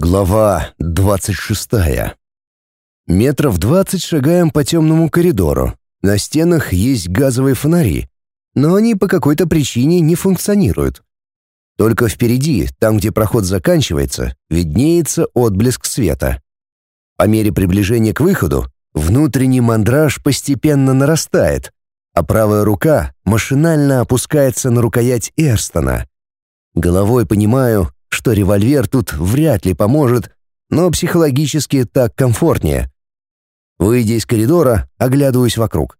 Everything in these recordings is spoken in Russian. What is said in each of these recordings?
Глава двадцать шестая. Метров двадцать шагаем по темному коридору. На стенах есть газовые фонари, но они по какой-то причине не функционируют. Только впереди, там, где проход заканчивается, виднеется отблеск света. По мере приближения к выходу, внутренний мандраж постепенно нарастает, а правая рука машинально опускается на рукоять Эрстона. Головой понимаю, что револьвер тут вряд ли поможет, но психологически так комфортнее. Выйдя из коридора, оглядываюсь вокруг.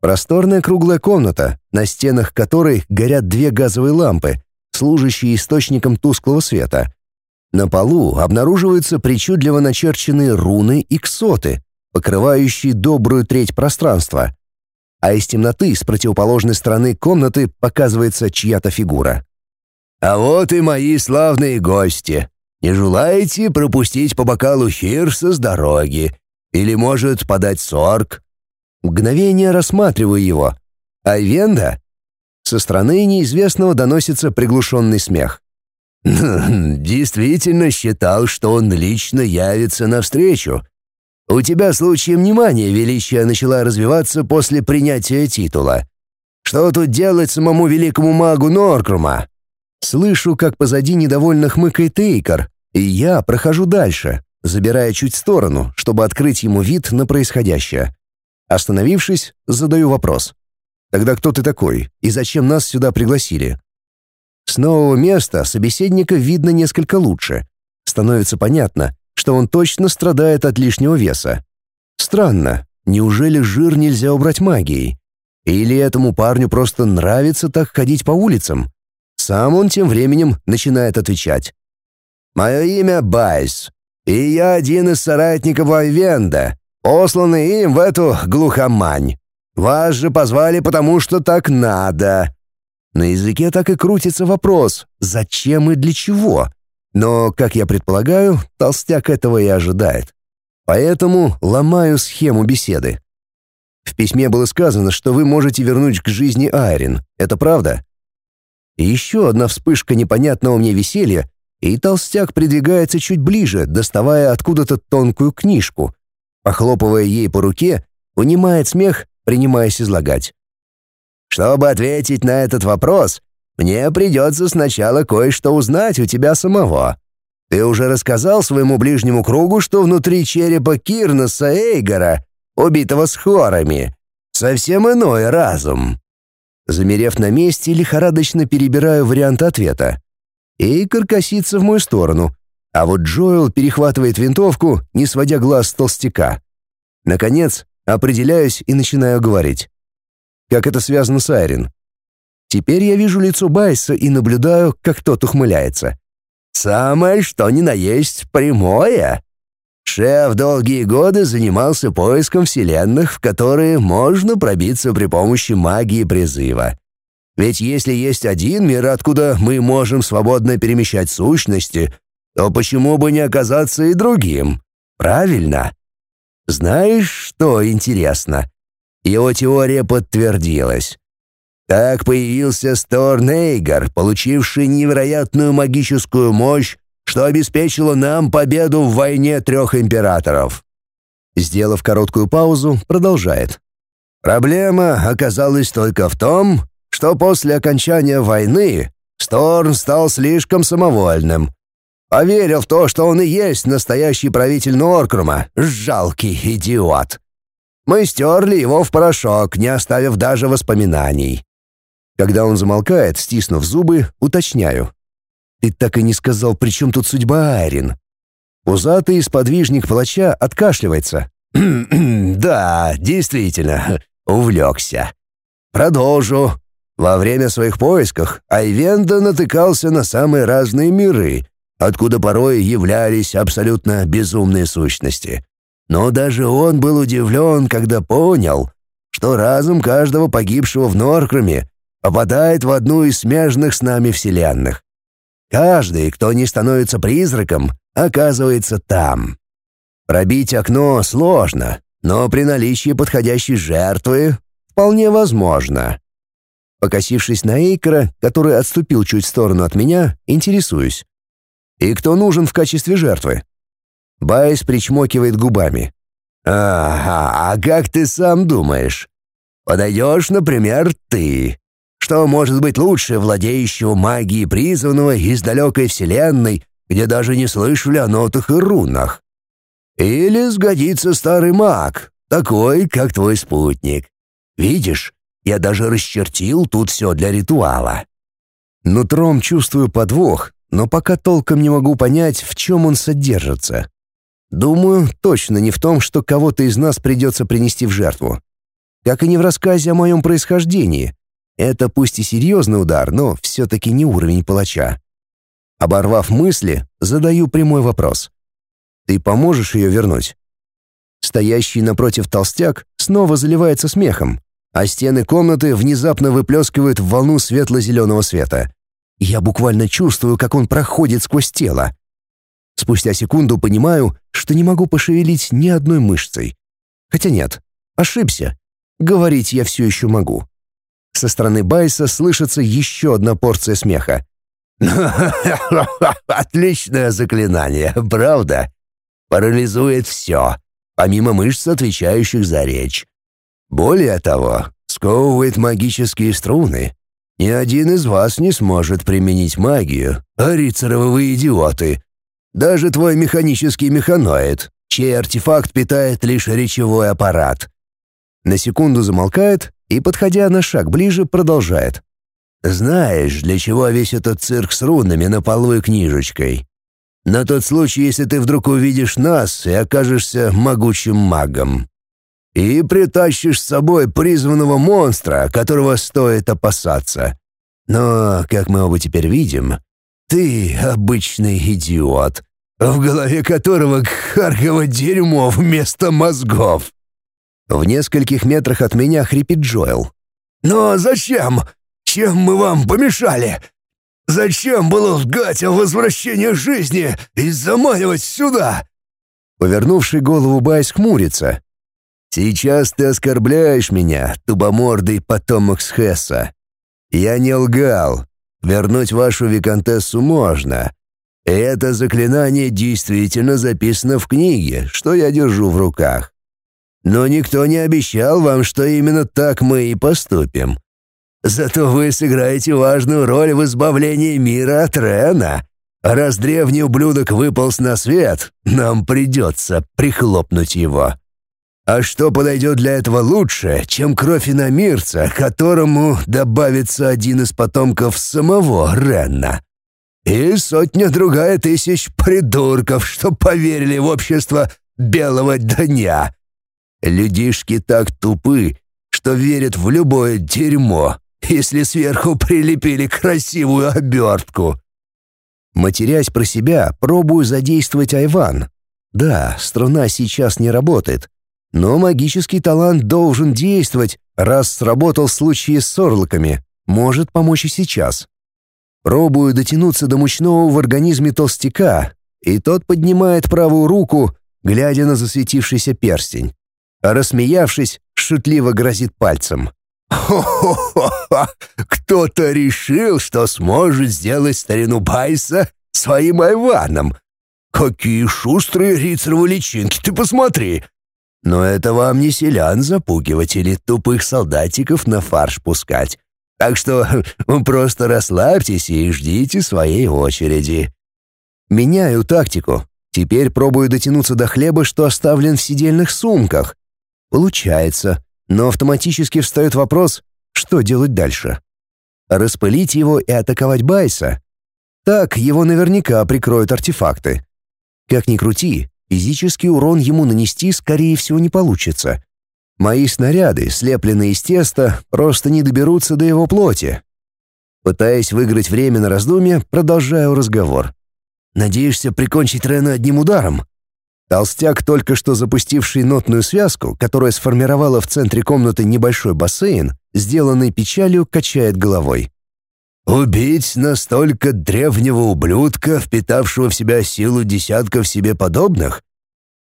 Просторная круглая комната, на стенах которой горят две газовые лампы, служащие источником тусклого света. На полу обнаруживаются причудливо начерченные руны и ксоты, покрывающие добрую треть пространства. А из темноты с противоположной стороны комнаты показывается чья-то фигура. А вот и мои славные гости. Не желаете пропустить по бокалу хирса с дороги? Или, может, подать сорг?» Мгновение рассматриваю его. «Айвенда?» Со стороны неизвестного доносится приглушенный смех. «Действительно считал, что он лично явится навстречу. У тебя случаем внимания величия начала развиваться после принятия титула. Что тут делать самому великому магу Норкрума? Слышу, как позади недовольно хмыкает Эйкар, и я прохожу дальше, забирая чуть в сторону, чтобы открыть ему вид на происходящее. Остановившись, задаю вопрос. «Тогда кто ты такой, и зачем нас сюда пригласили?» С нового места собеседника видно несколько лучше. Становится понятно, что он точно страдает от лишнего веса. Странно, неужели жир нельзя убрать магией? Или этому парню просто нравится так ходить по улицам? Сам он тем временем начинает отвечать. «Мое имя Байс, и я один из соратников Айвенда, посланный им в эту глухомань. Вас же позвали, потому что так надо». На языке так и крутится вопрос «зачем и для чего?». Но, как я предполагаю, толстяк этого и ожидает. Поэтому ломаю схему беседы. В письме было сказано, что вы можете вернуть к жизни Айрин. Это правда? Еще одна вспышка непонятного мне веселья, и толстяк придвигается чуть ближе, доставая откуда-то тонкую книжку. Похлопывая ей по руке, унимает смех, принимаясь излагать. «Чтобы ответить на этот вопрос, мне придется сначала кое-что узнать у тебя самого. Ты уже рассказал своему ближнему кругу, что внутри черепа Кирнаса Эйгора, убитого с хорами, совсем иной разум. Замерев на месте, лихорадочно перебираю варианты ответа. Эйкер косится в мою сторону, а вот Джоэл перехватывает винтовку, не сводя глаз с толстяка. Наконец, определяюсь и начинаю говорить. Как это связано с Айрин? Теперь я вижу лицо Байса и наблюдаю, как тот ухмыляется. «Самое что ни на есть прямое!» Шеф долгие годы занимался поиском вселенных, в которые можно пробиться при помощи магии призыва. Ведь если есть один мир, откуда мы можем свободно перемещать сущности, то почему бы не оказаться и другим? Правильно? Знаешь, что интересно? Его теория подтвердилась. Так появился Сторнейгар, получивший невероятную магическую мощь что обеспечило нам победу в войне трех императоров. Сделав короткую паузу, продолжает. Проблема оказалась только в том, что после окончания войны Сторн стал слишком самовольным. Поверил в то, что он и есть настоящий правитель Норкрума, жалкий идиот. Мы стерли его в порошок, не оставив даже воспоминаний. Когда он замолкает, стиснув зубы, уточняю. Ты так и не сказал, при чем тут судьба Айрин?» Пузатый сподвижник палача откашливается. «Да, действительно, увлекся. Продолжу. Во время своих поисков Айвенда натыкался на самые разные миры, откуда порой являлись абсолютно безумные сущности. Но даже он был удивлен, когда понял, что разум каждого погибшего в Норкруме попадает в одну из смежных с нами вселенных. Каждый, кто не становится призраком, оказывается там. Пробить окно сложно, но при наличии подходящей жертвы вполне возможно. Покосившись на Эйкера, который отступил чуть в сторону от меня, интересуюсь. И кто нужен в качестве жертвы? Байс причмокивает губами. «Ага, а как ты сам думаешь? Подойдешь, например, ты. Что может быть лучше владеющего магией призванного из далекой вселенной, где даже не слышали о нотах и рунах? Или сгодится старый маг, такой, как твой спутник. Видишь, я даже расчертил тут все для ритуала. Нутром чувствую подвох, но пока толком не могу понять, в чем он содержится. Думаю, точно не в том, что кого-то из нас придется принести в жертву. Как и не в рассказе о моем происхождении. Это пусть и серьезный удар, но все-таки не уровень палача. Оборвав мысли, задаю прямой вопрос. «Ты поможешь ее вернуть?» Стоящий напротив толстяк снова заливается смехом, а стены комнаты внезапно выплескивают волну светло-зеленого света. Я буквально чувствую, как он проходит сквозь тело. Спустя секунду понимаю, что не могу пошевелить ни одной мышцей. Хотя нет, ошибся. Говорить я все еще могу. Со стороны Байса слышится еще одна порция смеха. «Отличное заклинание, правда? Парализует все, помимо мышц, отвечающих за речь. Более того, сковывает магические струны. Ни один из вас не сможет применить магию, а рицаровы вы идиоты. Даже твой механический механоид, чей артефакт питает лишь речевой аппарат. На секунду замолкает и, подходя на шаг ближе, продолжает. «Знаешь, для чего весь этот цирк с рунами на полу и книжечкой? На тот случай, если ты вдруг увидишь нас и окажешься могучим магом и притащишь с собой призванного монстра, которого стоит опасаться. Но, как мы оба теперь видим, ты обычный идиот, в голове которого харково дерьмо вместо мозгов. В нескольких метрах от меня хрипит Джоэл. «Но зачем? Чем мы вам помешали? Зачем было лгать о возвращении жизни и заманивать сюда?» Повернувший голову Байс хмурится, Сейчас ты оскорбляешь меня, тубомордый потомок Схесса. Я не лгал. Вернуть вашу виконтессу можно. Это заклинание действительно записано в книге, что я держу в руках. Но никто не обещал вам, что именно так мы и поступим. Зато вы сыграете важную роль в избавлении мира от Рена. Раз древний ублюдок выполз на свет, нам придется прихлопнуть его. А что подойдет для этого лучше, чем кровь иномирца, которому добавится один из потомков самого Ренна? И сотня-другая тысяч придурков, что поверили в общество белого дня. Людишки так тупы, что верят в любое дерьмо, если сверху прилепили красивую обертку. Матерясь про себя, пробую задействовать Айван. Да, струна сейчас не работает, но магический талант должен действовать, раз сработал в случае с орлоками. Может помочь и сейчас. Пробую дотянуться до мучного в организме толстяка, и тот поднимает правую руку, глядя на засветившийся перстень. А рассмеявшись, шутливо грозит пальцем. «Хо-хо-хо! Кто-то решил, что сможет сделать старину Байса своим Айваном! Какие шустрые рицаровы личинки, ты посмотри! Но это вам не селян запугивать или тупых солдатиков на фарш пускать. Так что просто расслабьтесь и ждите своей очереди. Меняю тактику. Теперь пробую дотянуться до хлеба, что оставлен в сидельных сумках. Получается, но автоматически встает вопрос, что делать дальше. Распылить его и атаковать Байса? Так его наверняка прикроют артефакты. Как ни крути, Физический урон ему нанести, скорее всего, не получится. Мои снаряды, слепленные из теста, просто не доберутся до его плоти. Пытаясь выиграть время на раздумье, продолжаю разговор. «Надеешься прикончить Рена одним ударом?» Толстяк, только что запустивший нотную связку, которая сформировала в центре комнаты небольшой бассейн, сделанный печалью, качает головой. Убить настолько древнего ублюдка, впитавшего в себя силу десятков себе подобных?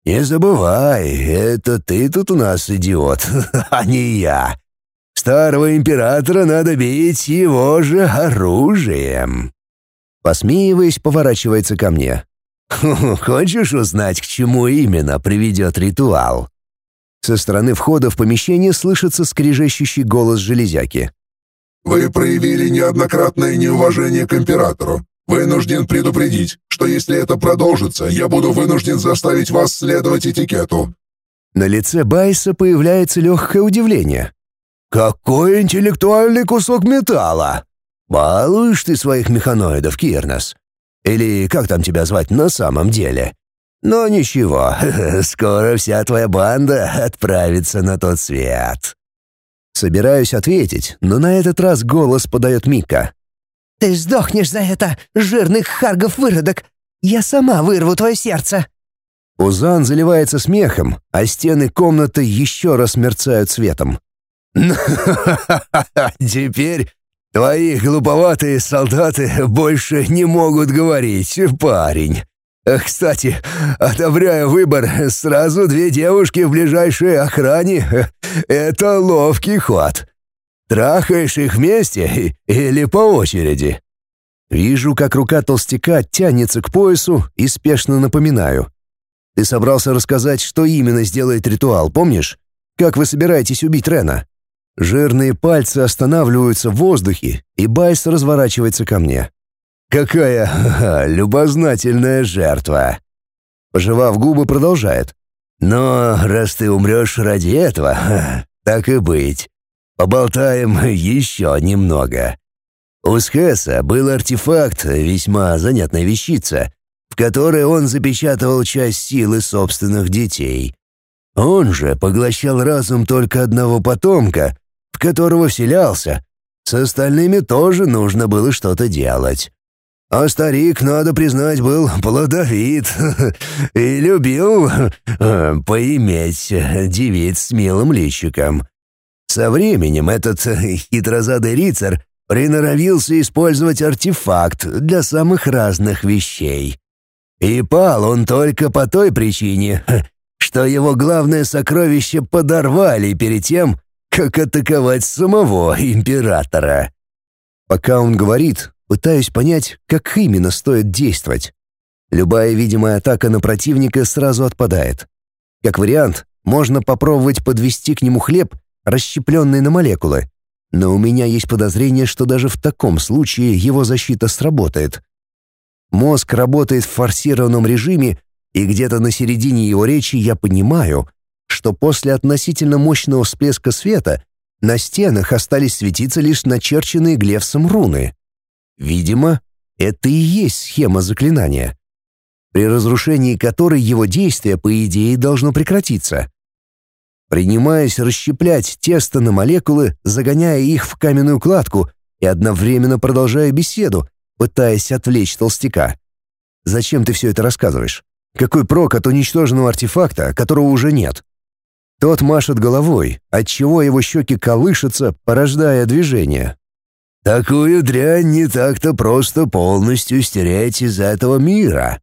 Не забывай, это ты тут у нас идиот, а не я. Старого императора надо бить его же оружием. Посмеиваясь, поворачивается ко мне. «Хочешь узнать, к чему именно приведет ритуал?» Со стороны входа в помещение слышится скрежещущий голос железяки. «Вы проявили неоднократное неуважение к императору. Вынужден предупредить, что если это продолжится, я буду вынужден заставить вас следовать этикету». На лице Байса появляется легкое удивление. «Какой интеллектуальный кусок металла! Балуешь ты своих механоидов, Кирнос? Или как там тебя звать на самом деле? Но ничего, скоро вся твоя банда отправится на тот свет». Собираюсь ответить, но на этот раз голос подает Мика. «Ты сдохнешь за это, жирный харгов-выродок! Я сама вырву твое сердце!» Узан заливается смехом, а стены комнаты еще раз мерцают светом. «Теперь твои глуповатые солдаты больше не могут говорить, парень. Кстати, одобряю выбор, сразу две девушки в ближайшей охране — это ловкий ход. Трахаешь их вместе или по очереди?» Вижу, как рука толстяка тянется к поясу и спешно напоминаю. «Ты собрался рассказать, что именно сделает ритуал, помнишь? Как вы собираетесь убить Рена?» Жирные пальцы останавливаются в воздухе, и Байс разворачивается ко мне. «Какая ха любознательная жертва!» Пожевав губы, продолжает. «Но раз ты умрешь ради этого, так и быть. Поболтаем еще немного. У Схеса был артефакт, весьма занятная вещица, в которой он запечатывал часть силы собственных детей. Он же поглощал разум только одного потомка, в которого вселялся. С остальными тоже нужно было что-то делать. А старик, надо признать, был плодовит и любил э, поиметь девиц с милым личиком. Со временем этот хитрозадый рицарь приноровился использовать артефакт для самых разных вещей. И пал он только по той причине, что его главное сокровище подорвали перед тем, как атаковать самого императора. Пока он говорит, пытаюсь понять, как именно стоит действовать. Любая видимая атака на противника сразу отпадает. Как вариант, можно попробовать подвести к нему хлеб расщепленный на молекулы. Но у меня есть подозрение, что даже в таком случае его защита сработает. Мозг работает в форсированном режиме, и где-то на середине его речи я понимаю, что после относительно мощного всплеска света на стенах остались светиться лишь начерченные Глевсом руны. Видимо, это и есть схема заклинания, при разрушении которой его действие, по идее, должно прекратиться принимаясь расщеплять тесто на молекулы, загоняя их в каменную кладку и одновременно продолжая беседу, пытаясь отвлечь толстяка. «Зачем ты все это рассказываешь? Какой прок от уничтоженного артефакта, которого уже нет?» Тот машет головой, отчего его щеки колышутся, порождая движение. «Такую дрянь не так-то просто полностью стереть из этого мира.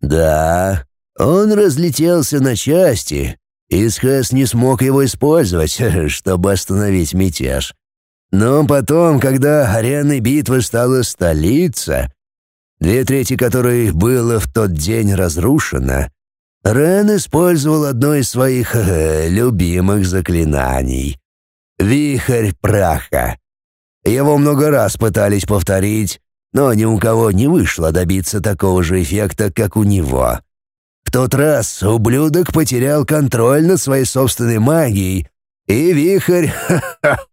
Да, он разлетелся на части, Исхас не смог его использовать, чтобы остановить мятеж. Но потом, когда аренной битвы стала столица, две трети которой было в тот день разрушено, Рен использовал одно из своих э, любимых заклинаний — «Вихрь праха». Его много раз пытались повторить, но ни у кого не вышло добиться такого же эффекта, как у него. В тот раз ублюдок потерял контроль над своей собственной магией, и вихрь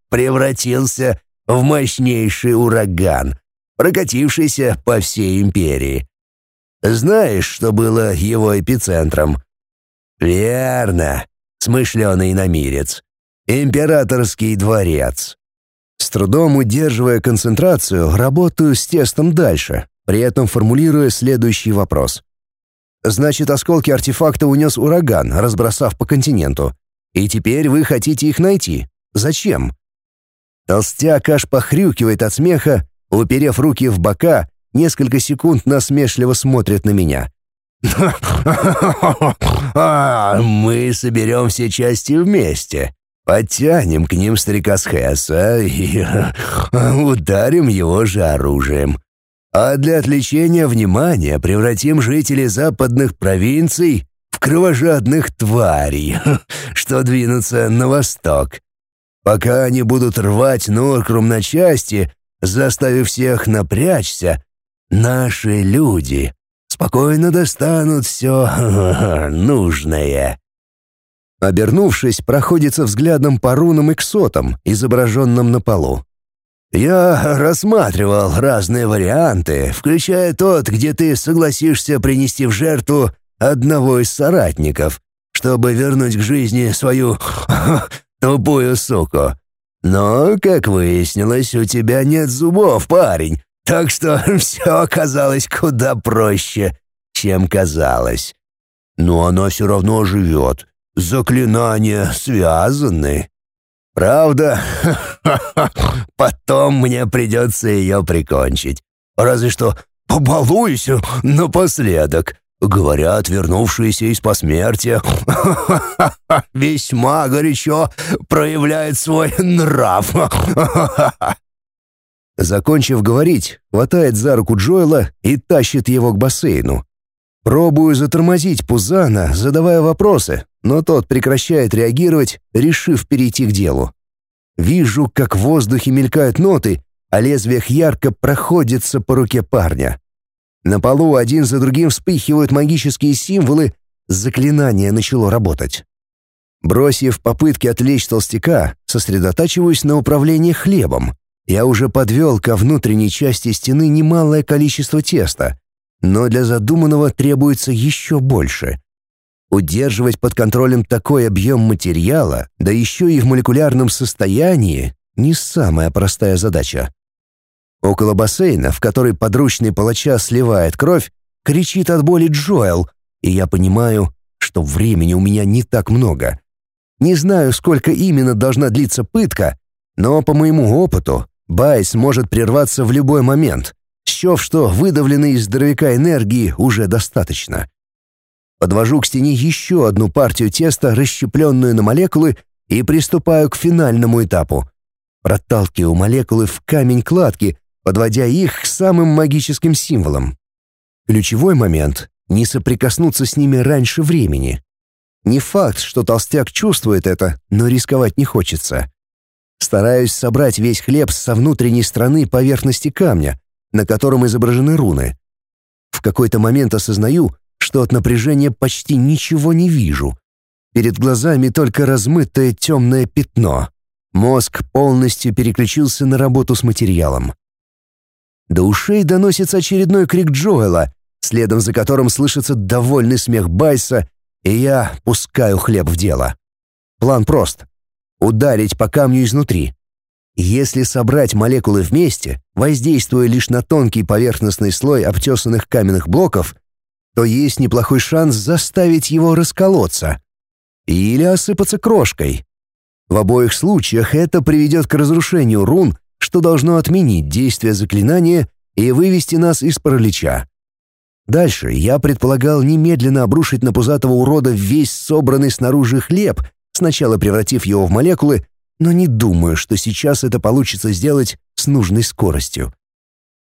превратился в мощнейший ураган, прокатившийся по всей империи. Знаешь, что было его эпицентром? Верно, смышленый намирец. Императорский дворец. С трудом удерживая концентрацию, работаю с тестом дальше, при этом формулируя следующий вопрос. Значит, осколки артефакта унес ураган, разбросав по континенту. И теперь вы хотите их найти. Зачем? Толстяк аж похрюкивает от смеха, уперев руки в бока, несколько секунд насмешливо смотрит на меня. «Мы соберем все части вместе, подтянем к ним старика Схесса и ударим его же оружием. А для отвлечения внимания превратим жителей западных провинций в кровожадных тварей, что двинутся на восток. Пока они будут рвать Норкрум на части, заставив всех напрячься, наши люди спокойно достанут все нужное. Обернувшись, проходится взглядом по рунам и ксотам, изображенным на полу. «Я рассматривал разные варианты, включая тот, где ты согласишься принести в жертву одного из соратников, чтобы вернуть к жизни свою тупую суку. Но, как выяснилось, у тебя нет зубов, парень, так что все оказалось куда проще, чем казалось. Но она все равно живет. Заклинания связаны. Правда, потом мне придется ее прикончить. Разве что побалуюсь напоследок. Говорят, вернувшиеся из посмертия весьма горячо проявляет свой нрав. Закончив говорить, хватает за руку Джоэла и тащит его к бассейну. Пробую затормозить Пузана, задавая вопросы, но тот прекращает реагировать, решив перейти к делу. Вижу, как в воздухе мелькают ноты, а лезвиях ярко проходится по руке парня. На полу один за другим вспыхивают магические символы, заклинание начало работать. Бросив попытки отвлечь толстяка, сосредотачиваюсь на управлении хлебом. Я уже подвел ко внутренней части стены немалое количество теста, но для задуманного требуется еще больше. Удерживать под контролем такой объем материала, да еще и в молекулярном состоянии, не самая простая задача. Около бассейна, в который подручный палача сливает кровь, кричит от боли Джоэл, и я понимаю, что времени у меня не так много. Не знаю, сколько именно должна длиться пытка, но по моему опыту Байс может прерваться в любой момент, счев, что выдавленной из здоровяка энергии уже достаточно. Подвожу к стене еще одну партию теста, расщепленную на молекулы, и приступаю к финальному этапу. Проталкиваю молекулы в камень кладки, подводя их к самым магическим символам. Ключевой момент — не соприкоснуться с ними раньше времени. Не факт, что толстяк чувствует это, но рисковать не хочется. Стараюсь собрать весь хлеб со внутренней стороны поверхности камня, на котором изображены руны. В какой-то момент осознаю, что от напряжения почти ничего не вижу. Перед глазами только размытое темное пятно. Мозг полностью переключился на работу с материалом. До ушей доносится очередной крик Джоэла, следом за которым слышится довольный смех Байса, и я пускаю хлеб в дело. План прост — ударить по камню изнутри. Если собрать молекулы вместе, воздействуя лишь на тонкий поверхностный слой обтесанных каменных блоков, то есть неплохой шанс заставить его расколоться или осыпаться крошкой. В обоих случаях это приведет к разрушению рун что должно отменить действие заклинания и вывести нас из паралича. Дальше я предполагал немедленно обрушить на пузатого урода весь собранный снаружи хлеб, сначала превратив его в молекулы, но не думаю, что сейчас это получится сделать с нужной скоростью.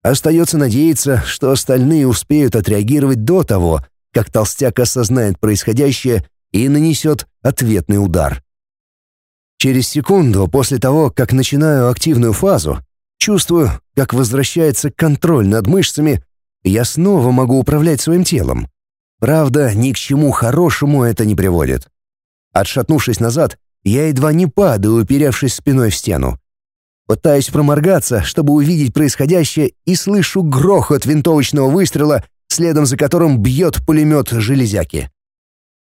Остается надеяться, что остальные успеют отреагировать до того, как толстяк осознает происходящее и нанесет ответный удар. Через секунду после того, как начинаю активную фазу, чувствую, как возвращается контроль над мышцами, я снова могу управлять своим телом. Правда, ни к чему хорошему это не приводит. Отшатнувшись назад, я едва не падаю, уперевшись спиной в стену. Пытаюсь проморгаться, чтобы увидеть происходящее, и слышу грохот винтовочного выстрела, следом за которым бьет пулемет железяки.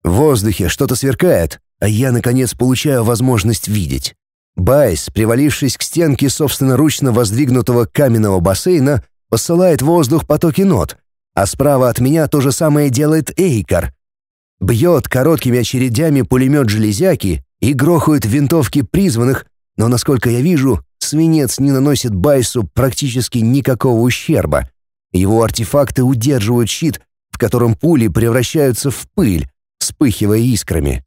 В воздухе что-то сверкает, а я, наконец, получаю возможность видеть. Байс, привалившись к стенке собственноручно воздвигнутого каменного бассейна, посылает в воздух потоки нот, а справа от меня то же самое делает Эйкар. Бьет короткими очередями пулемет железяки и грохают винтовки призванных, но, насколько я вижу, свинец не наносит Байсу практически никакого ущерба. Его артефакты удерживают щит, в котором пули превращаются в пыль, вспыхивая искрами.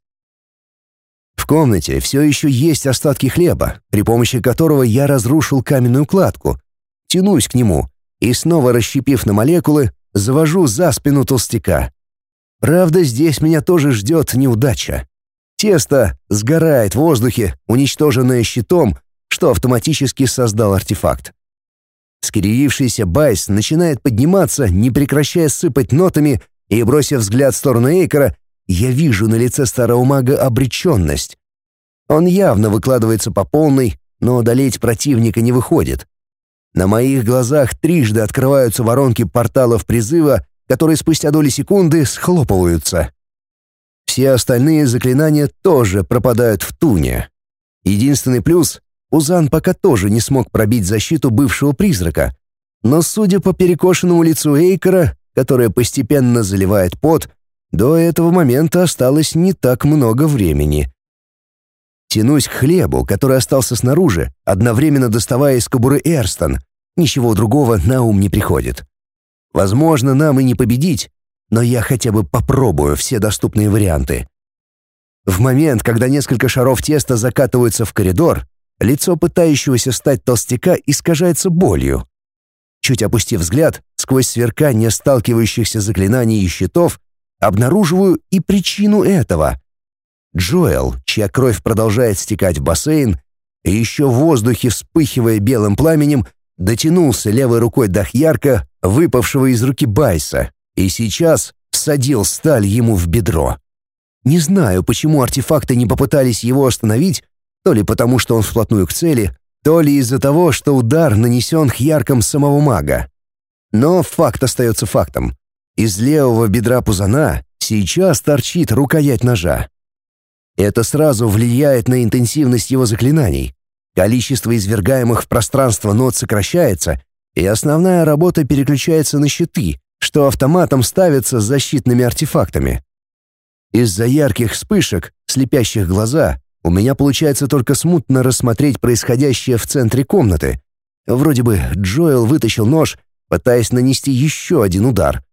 В комнате все еще есть остатки хлеба, при помощи которого я разрушил каменную кладку. Тянусь к нему, и снова расщепив на молекулы, завожу за спину толстяка. Правда, здесь меня тоже ждет неудача. Тесто сгорает в воздухе, уничтоженное щитом, что автоматически создал артефакт. Скривившийся Байс начинает подниматься, не прекращая сыпать нотами, и, бросив взгляд в сторону Эйкера, я вижу на лице старого мага обреченность. Он явно выкладывается по полной, но одолеть противника не выходит. На моих глазах трижды открываются воронки порталов призыва, которые спустя доли секунды схлопываются. Все остальные заклинания тоже пропадают в туне. Единственный плюс — Узан пока тоже не смог пробить защиту бывшего призрака. Но судя по перекошенному лицу Эйкера, которое постепенно заливает пот, до этого момента осталось не так много времени. Тянусь к хлебу, который остался снаружи, одновременно доставая из кобуры Эрстон. Ничего другого на ум не приходит. Возможно, нам и не победить, но я хотя бы попробую все доступные варианты. В момент, когда несколько шаров теста закатываются в коридор, лицо пытающегося стать толстяка искажается болью. Чуть опустив взгляд, сквозь сверкание сталкивающихся заклинаний и щитов, обнаруживаю и причину этого. Джоэл, чья кровь продолжает стекать в бассейн, и еще в воздухе вспыхивая белым пламенем, дотянулся левой рукой до Хьярка, выпавшего из руки Байса, и сейчас всадил сталь ему в бедро. Не знаю, почему артефакты не попытались его остановить, то ли потому, что он вплотную к цели, то ли из-за того, что удар нанесен Хьярком самого мага. Но факт остается фактом. Из левого бедра Пузана сейчас торчит рукоять ножа. Это сразу влияет на интенсивность его заклинаний. Количество извергаемых в пространство нот сокращается, и основная работа переключается на щиты, что автоматом ставится с защитными артефактами. Из-за ярких вспышек, слепящих глаза, у меня получается только смутно рассмотреть происходящее в центре комнаты. Вроде бы Джоэл вытащил нож, пытаясь нанести еще один удар.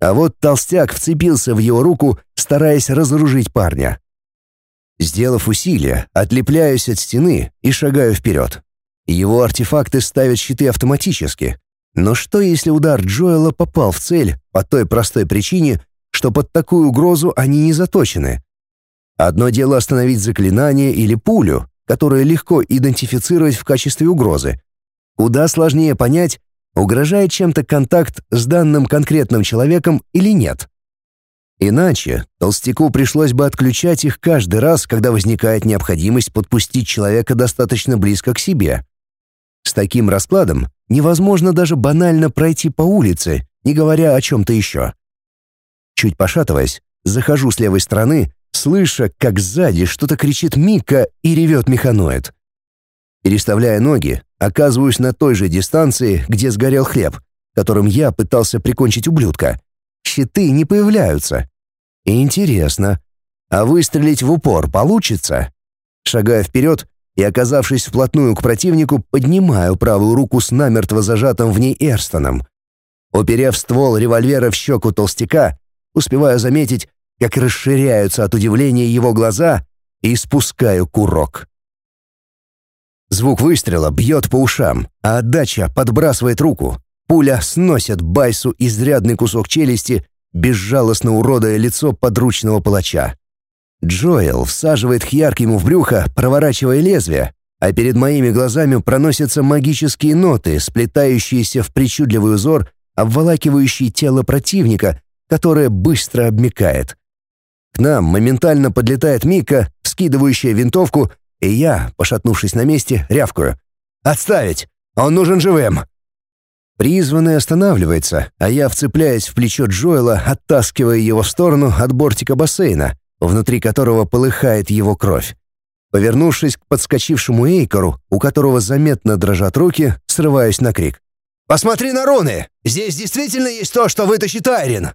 А вот толстяк вцепился в его руку, стараясь разоружить парня. Сделав усилие, отлепляюсь от стены и шагаю вперед. Его артефакты ставят щиты автоматически. Но что, если удар Джоэла попал в цель по той простой причине, что под такую угрозу они не заточены? Одно дело остановить заклинание или пулю, которое легко идентифицировать в качестве угрозы. Куда сложнее понять, угрожает чем-то контакт с данным конкретным человеком или нет. Иначе толстяку пришлось бы отключать их каждый раз, когда возникает необходимость подпустить человека достаточно близко к себе. С таким раскладом невозможно даже банально пройти по улице, не говоря о чем-то еще. Чуть пошатываясь, захожу с левой стороны, слыша, как сзади что-то кричит Мика и ревет механоид. Переставляя ноги, оказываюсь на той же дистанции, где сгорел хлеб, которым я пытался прикончить ублюдка. Щиты не появляются. Интересно, а выстрелить в упор получится? Шагая вперед и, оказавшись вплотную к противнику, поднимаю правую руку с намертво зажатым в ней Эрстоном. Уперев ствол револьвера в щеку толстяка, успеваю заметить, как расширяются от удивления его глаза, и спускаю курок. Звук выстрела бьет по ушам, а отдача подбрасывает руку. Пуля сносит Байсу изрядный кусок челюсти, безжалостно уродая лицо подручного палача. Джоэл всаживает хьярк ему в брюхо, проворачивая лезвие, а перед моими глазами проносятся магические ноты, сплетающиеся в причудливый узор, обволакивающий тело противника, которое быстро обмикает. К нам моментально подлетает Мика, скидывающая винтовку, и я, пошатнувшись на месте, рявкаю. «Отставить! Он нужен живым!» Призванный останавливается, а я вцепляюсь в плечо Джоэла, оттаскивая его в сторону от бортика бассейна, внутри которого полыхает его кровь. Повернувшись к подскочившему Эйкору, у которого заметно дрожат руки, срываюсь на крик. «Посмотри на руны! Здесь действительно есть то, что вытащит Айрин!»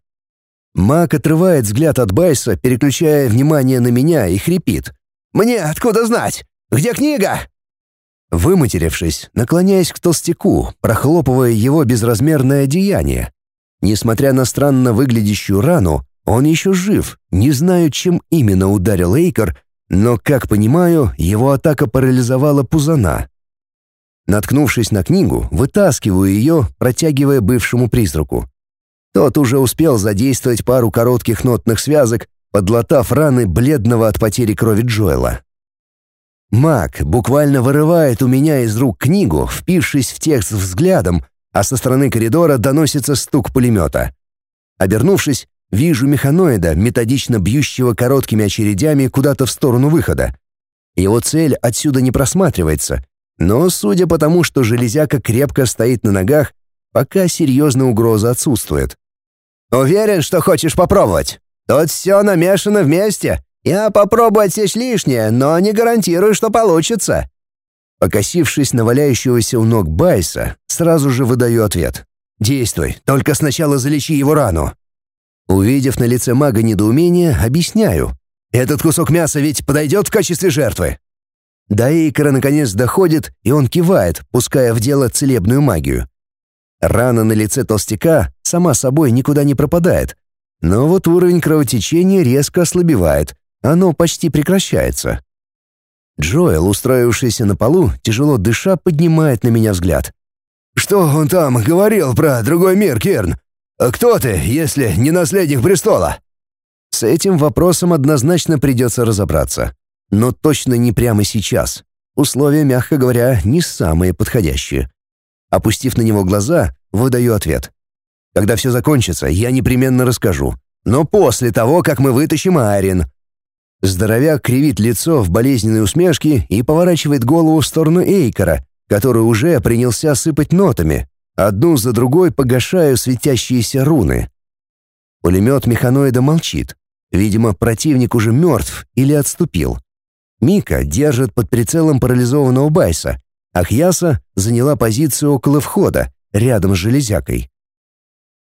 Мак отрывает взгляд от Байса, переключая внимание на меня и хрипит. «Мне откуда знать? Где книга?» Выматерившись, наклоняясь к толстяку, прохлопывая его безразмерное одеяние. Несмотря на странно выглядящую рану, он еще жив, не знаю, чем именно ударил Эйкер, но, как понимаю, его атака парализовала Пузана. Наткнувшись на книгу, вытаскиваю ее, протягивая бывшему призраку. Тот уже успел задействовать пару коротких нотных связок, подлатав раны бледного от потери крови Джоэла. Маг буквально вырывает у меня из рук книгу, впившись в текст взглядом, а со стороны коридора доносится стук пулемета. Обернувшись, вижу механоида, методично бьющего короткими очередями куда-то в сторону выхода. Его цель отсюда не просматривается, но, судя по тому, что железяка крепко стоит на ногах, пока серьезная угроза отсутствует. «Уверен, что хочешь попробовать? Тут все намешано вместе. Я попробую отсечь лишнее, но не гарантирую, что получится». Покосившись на валяющегося у ног Байса, сразу же выдаю ответ. «Действуй, только сначала залечи его рану». Увидев на лице мага недоумение, объясняю. «Этот кусок мяса ведь подойдет в качестве жертвы?» До Эйкера наконец доходит, и он кивает, пуская в дело целебную магию. Рана на лице толстяка сама собой никуда не пропадает, но вот уровень кровотечения резко ослабевает, оно почти прекращается. Джоэл, устроившийся на полу, тяжело дыша, поднимает на меня взгляд. «Что он там говорил про другой мир, Керн? Кто ты, если не наследник престола?» С этим вопросом однозначно придется разобраться. Но точно не прямо сейчас. Условия, мягко говоря, не самые подходящие. Опустив на него глаза, выдаю ответ. Когда все закончится, я непременно расскажу. Но после того, как мы вытащим Айрин. Здоровяк кривит лицо в болезненной усмешке и поворачивает голову в сторону Эйкора, который уже принялся сыпать нотами. Одну за другой погашаю светящиеся руны. Пулемет механоида молчит. Видимо, противник уже мертв или отступил. Мика держит под прицелом парализованного Байса, а Хьяса заняла позицию около входа, рядом с железякой.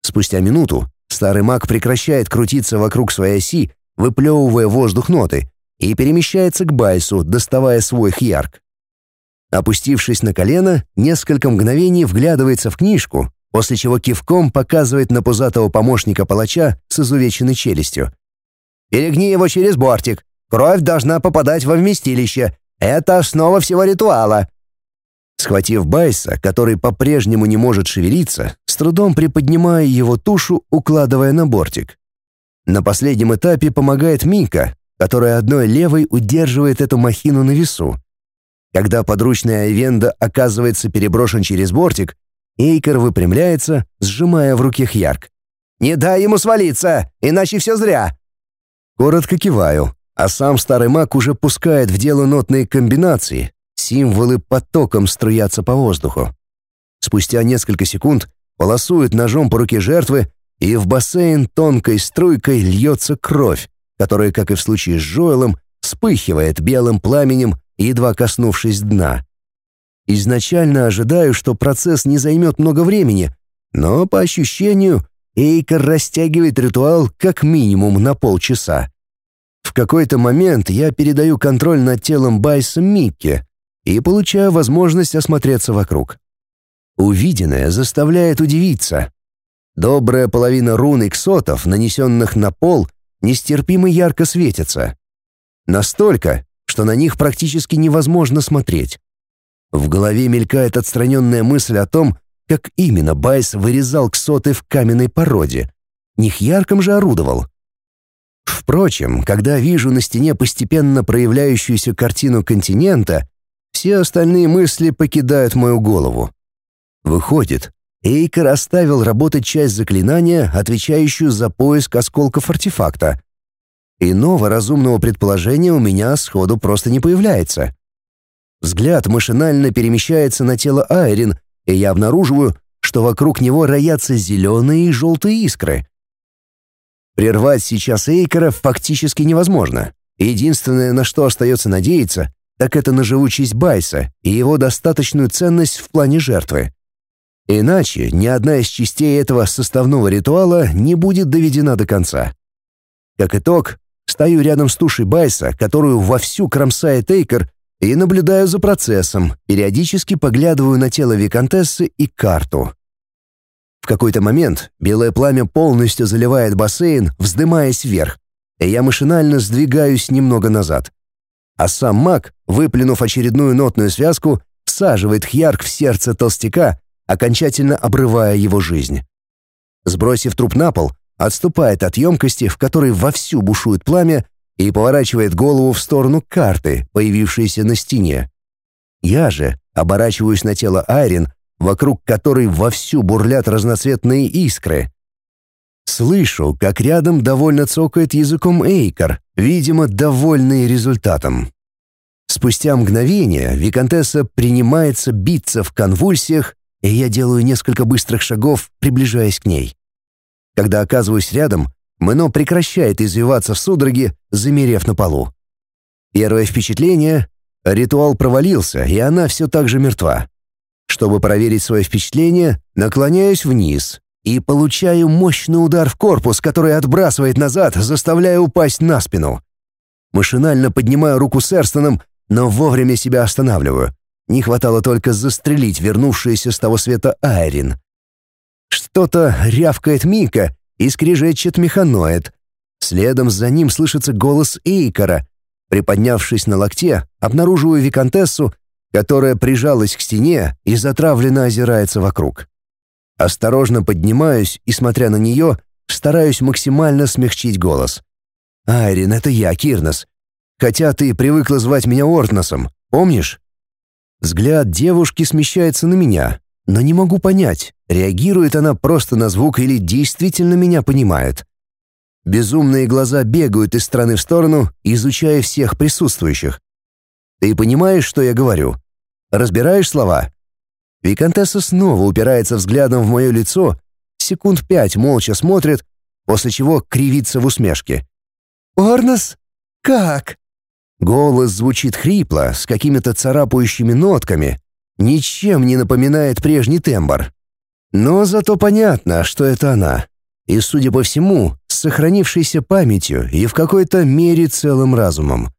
Спустя минуту старый маг прекращает крутиться вокруг своей оси, выплевывая воздух ноты, и перемещается к Байсу, доставая свой хьярк. Опустившись на колено, несколько мгновений вглядывается в книжку, после чего кивком показывает на пузатого помощника палача с изувеченной челюстью. «Перегни его через бортик. Кровь должна попадать во вместилище. Это основа всего ритуала. Схватив Байса, который по-прежнему не может шевелиться, с трудом приподнимая его тушу, укладывая на бортик. На последнем этапе помогает Мика, которая одной левой удерживает эту махину на весу. Когда подручный Айвенда оказывается переброшен через бортик, Эйкер выпрямляется, сжимая в руке Хьярк. «Не дай ему свалиться, иначе все зря!» Коротко киваю, а сам старый маг уже пускает в дело нотные комбинации, Символы потоком струятся по воздуху. Спустя несколько секунд полосует ножом по руке жертвы, и в бассейн тонкой струйкой льется кровь, которая, как и в случае с Жоэлом, вспыхивает белым пламенем, едва коснувшись дна. Изначально ожидаю, что процесс не займет много времени, но, по ощущению, Эйкер растягивает ритуал как минимум на полчаса. В какой-то момент я передаю контроль над телом Байса Микки, и получаю возможность осмотреться вокруг. Увиденное заставляет удивиться. Добрая половина рун иксотов, нанесенных на пол, нестерпимо ярко светятся. Настолько, что на них практически невозможно смотреть. В голове мелькает отстраненная мысль о том, как именно Байс вырезал ксоты в каменной породе. них ярком же орудовал. Впрочем, когда вижу на стене постепенно проявляющуюся картину континента, все остальные мысли покидают мою голову. Выходит, Эйкер оставил работать часть заклинания, отвечающую за поиск осколков артефакта. Иного разумного предположения у меня сходу просто не появляется. Взгляд машинально перемещается на тело Айрин, и я обнаруживаю, что вокруг него роятся зеленые и желтые искры. Прервать сейчас Эйкера фактически невозможно. Единственное, на что остается надеяться, так это на живучесть Байса и его достаточную ценность в плане жертвы. Иначе ни одна из частей этого составного ритуала не будет доведена до конца. Как итог, стою рядом с тушей Байса, которую вовсю кромсает Тейкер, и наблюдаю за процессом, периодически поглядываю на тело виконтессы и карту. В какой-то момент белое пламя полностью заливает бассейн, вздымаясь вверх, и я машинально сдвигаюсь немного назад а сам маг, выплюнув очередную нотную связку, всаживает Хьярк в сердце толстяка, окончательно обрывая его жизнь. Сбросив труп на пол, отступает от емкости, в которой вовсю бушует пламя, и поворачивает голову в сторону карты, появившейся на стене. Я же оборачиваюсь на тело Айрин, вокруг которой вовсю бурлят разноцветные искры. Слышу, как рядом довольно цокает языком Эйкар, видимо, довольный результатом. Спустя мгновение виконтесса принимается биться в конвульсиях, и я делаю несколько быстрых шагов, приближаясь к ней. Когда оказываюсь рядом, Мэно прекращает извиваться в судороге, замерев на полу. Первое впечатление — ритуал провалился, и она все так же мертва. Чтобы проверить свое впечатление, наклоняюсь вниз и получаю мощный удар в корпус, который отбрасывает назад, заставляя упасть на спину. Машинально поднимаю руку с Эрстоном, но вовремя себя останавливаю. Не хватало только застрелить вернувшуюся с того света Айрин. Что-то рявкает Мика и скрежечет механоид. Следом за ним слышится голос Эйкора. Приподнявшись на локте, обнаруживаю виконтессу, которая прижалась к стене и затравленно озирается вокруг. Осторожно поднимаюсь и, смотря на нее, стараюсь максимально смягчить голос. «Айрин, это я, Кирнос. Хотя ты привыкла звать меня Ортносом, помнишь?» Взгляд девушки смещается на меня, но не могу понять, реагирует она просто на звук или действительно меня понимает. Безумные глаза бегают из стороны в сторону, изучая всех присутствующих. Ты понимаешь, что я говорю? Разбираешь слова? Викантесса снова упирается взглядом в мое лицо, секунд пять молча смотрит, после чего кривится в усмешке. «Орнос? Как?» Голос звучит хрипло, с какими-то царапающими нотками. Ничем не напоминает прежний тембр. Но зато понятно, что это она. И, судя по всему, с сохранившейся памятью и в какой-то мере целым разумом.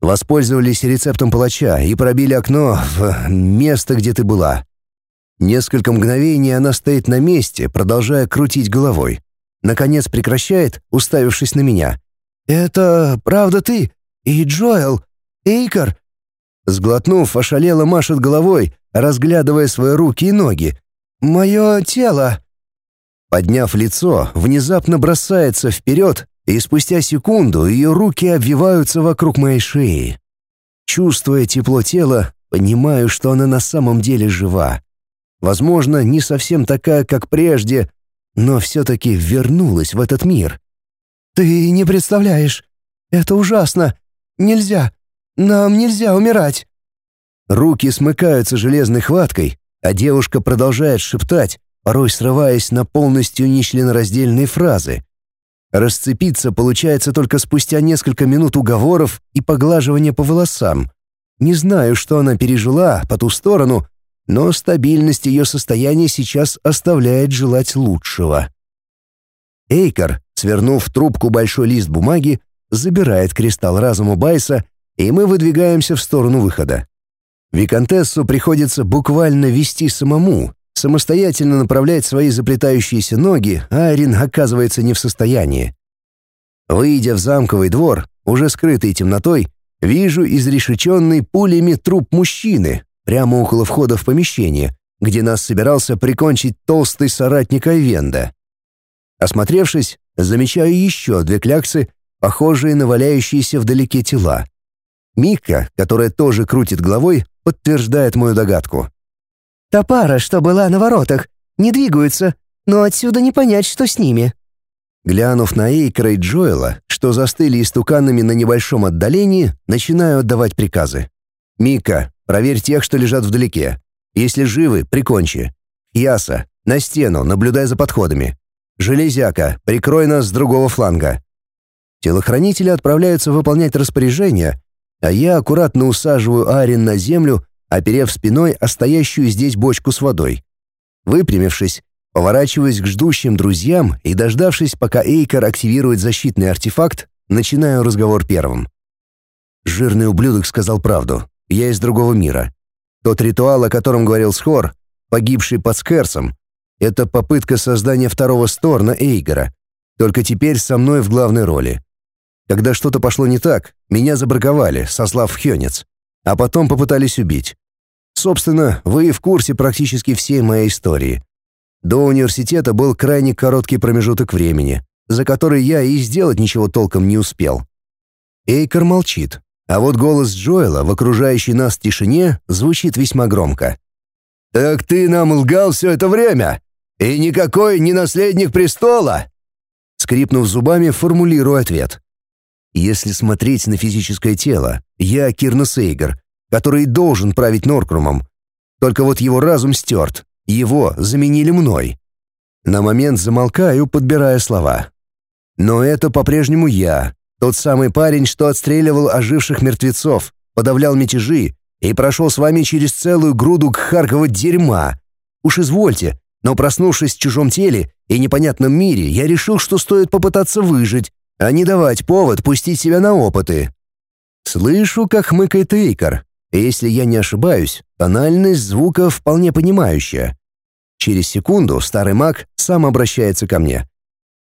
Воспользовались рецептом палача и пробили окно в место, где ты была. Несколько мгновений она стоит на месте, продолжая крутить головой. Наконец прекращает, уставившись на меня. «Это правда ты? И Джоэл? Эйкар?» Сглотнув, ошалело машет головой, разглядывая свои руки и ноги. «Мое тело!» Подняв лицо, внезапно бросается вперед и спустя секунду ее руки обвиваются вокруг моей шеи. Чувствуя тепло тела, понимаю, что она на самом деле жива. Возможно, не совсем такая, как прежде, но все-таки вернулась в этот мир. «Ты не представляешь. Это ужасно. Нельзя. Нам нельзя умирать». Руки смыкаются железной хваткой, а девушка продолжает шептать, порой срываясь на полностью нечленораздельные фразы. Расцепиться получается только спустя несколько минут уговоров и поглаживания по волосам. Не знаю, что она пережила по ту сторону, но стабильность ее состояния сейчас оставляет желать лучшего. Эйкер, свернув трубку большой лист бумаги, забирает кристалл разума Байса, и мы выдвигаемся в сторону выхода. Викантессу приходится буквально вести самому, Самостоятельно направлять свои заплетающиеся ноги Айрин оказывается не в состоянии. Выйдя в замковый двор, уже скрытый темнотой, вижу изрешеченный пулями труп мужчины прямо около входа в помещение, где нас собирался прикончить толстый соратник Айвенда. Осмотревшись, замечаю еще две кляксы, похожие на валяющиеся вдалеке тела. Мика, которая тоже крутит головой, подтверждает мою догадку. Та пара, что была на воротах, не двигаются, но отсюда не понять, что с ними». Глянув на Эйкера и Джоэла, что застыли истуканами на небольшом отдалении, начинаю отдавать приказы. «Мика, проверь тех, что лежат вдалеке. Если живы, прикончи. Яса, на стену, наблюдай за подходами. Железяка, прикрой нас с другого фланга». Телохранители отправляются выполнять распоряжения, а я аккуратно усаживаю Арин на землю оперев спиной о стоящую здесь бочку с водой. Выпрямившись, поворачиваясь к ждущим друзьям и дождавшись, пока Эйкер активирует защитный артефакт, начинаю разговор первым. Жирный ублюдок сказал правду. Я из другого мира. Тот ритуал, о котором говорил Схор, погибший под Скерсом, это попытка создания второго Сторна Эйгора, только теперь со мной в главной роли. Когда что-то пошло не так, меня забраковали, сослав в Хёнец а потом попытались убить. Собственно, вы в курсе практически всей моей истории. До университета был крайне короткий промежуток времени, за который я и сделать ничего толком не успел. Эйкер молчит, а вот голос Джоэла в окружающей нас тишине звучит весьма громко. «Так ты нам лгал все это время? И никакой не наследник престола!» Скрипнув зубами, формулирую ответ. Если смотреть на физическое тело, я Кирнос Эйгер, который должен править Норкрумом. Только вот его разум стерт, его заменили мной. На момент замолкаю, подбирая слова. Но это по-прежнему я, тот самый парень, что отстреливал оживших мертвецов, подавлял мятежи и прошел с вами через целую груду кхаркова дерьма. Уж извольте, но проснувшись в чужом теле и непонятном мире, я решил, что стоит попытаться выжить, а не давать повод пустить себя на опыты. Слышу, как хмыкает Эйкар, и если я не ошибаюсь, тональность звука вполне понимающая. Через секунду старый маг сам обращается ко мне.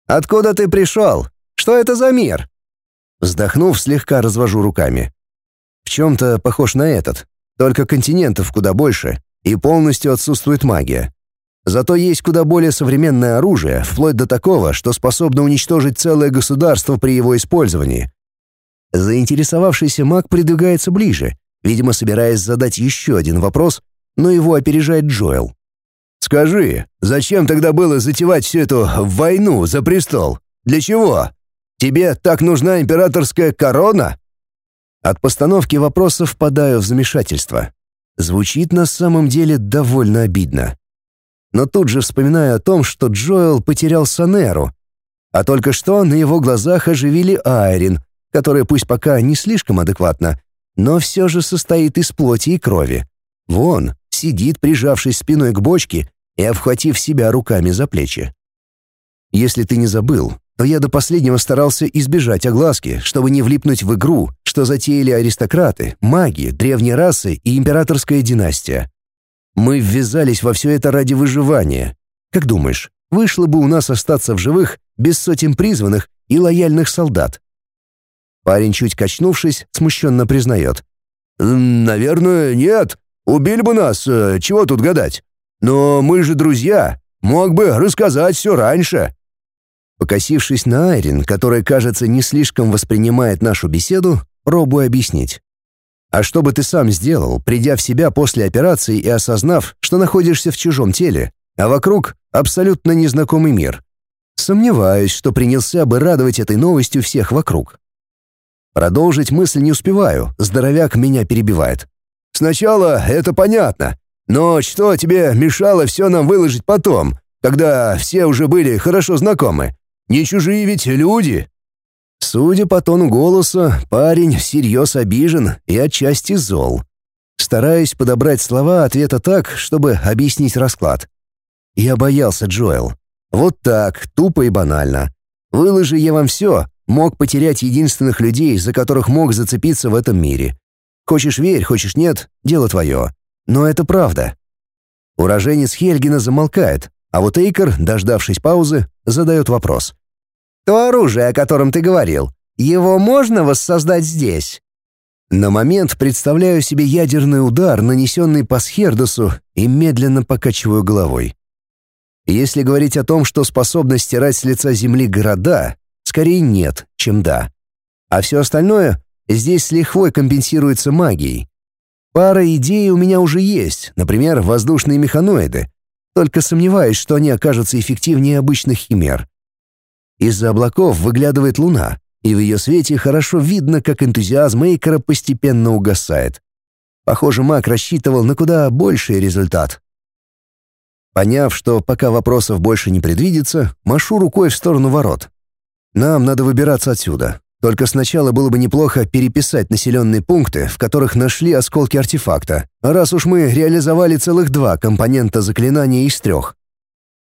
«Откуда ты пришел? Что это за мир?» Вздохнув, слегка развожу руками. В чем-то похож на этот, только континентов куда больше, и полностью отсутствует магия. Зато есть куда более современное оружие, вплоть до такого, что способно уничтожить целое государство при его использовании. Заинтересовавшийся маг придвигается ближе, видимо, собираясь задать еще один вопрос, но его опережает Джоэл. «Скажи, зачем тогда было затевать всю эту войну за престол? Для чего? Тебе так нужна императорская корона?» От постановки вопросов впадаю в замешательство. Звучит на самом деле довольно обидно. Но тут же вспоминаю о том, что Джоэл потерял Санеру, а только что на его глазах оживили Айрин, которая пусть пока не слишком адекватна, но все же состоит из плоти и крови. Вон, сидит, прижавшись спиной к бочке и обхватив себя руками за плечи. Если ты не забыл, то я до последнего старался избежать огласки, чтобы не влипнуть в игру, что затеяли аристократы, маги, древние расы и императорская династия. Мы ввязались во все это ради выживания. Как думаешь, вышло бы у нас остаться в живых без сотен призванных и лояльных солдат? Парень, чуть качнувшись, смущенно признает. «Наверное, нет. Убили бы нас, э, чего тут гадать? Но мы же друзья. Мог бы рассказать все раньше». Покосившись на Айрин, которая, кажется, не слишком воспринимает нашу беседу, пробую объяснить. «А что бы ты сам сделал, придя в себя после операции и осознав, что находишься в чужом теле, а вокруг абсолютно незнакомый мир?» Сомневаюсь, что принялся бы радовать этой новостью всех вокруг. Продолжить мысль не успеваю, здоровяк меня перебивает. «Сначала это понятно, но что тебе мешало все нам выложить потом, когда все уже были хорошо знакомы? Не чужие ведь люди!» Судя по тону голоса, парень всерьез обижен и отчасти зол. Стараюсь подобрать слова ответа так, чтобы объяснить расклад. Я боялся Джоэл. Вот так, тупо и банально. Выложи я вам все, мог потерять единственных людей, за которых мог зацепиться в этом мире. Хочешь верь, хочешь нет, дело твое. Но это правда. Уроженец Хельгина замолкает, а вот Эйкер, дождавшись паузы, задает вопрос. «То оружие, о котором ты говорил, его можно воссоздать здесь?» На момент представляю себе ядерный удар, нанесенный по Схердосу, и медленно покачиваю головой. Если говорить о том, что способно стирать с лица Земли города, Скорее нет, чем да. А все остальное здесь с лихвой компенсируется магией. Пара идей у меня уже есть, например, воздушные механоиды. Только сомневаюсь, что они окажутся эффективнее обычных химер. Из-за облаков выглядывает луна, и в ее свете хорошо видно, как энтузиазм Мейкера постепенно угасает. Похоже, маг рассчитывал на куда больший результат. Поняв, что пока вопросов больше не предвидится, машу рукой в сторону ворот. Нам надо выбираться отсюда. Только сначала было бы неплохо переписать населенные пункты, в которых нашли осколки артефакта, раз уж мы реализовали целых два компонента заклинания из трех.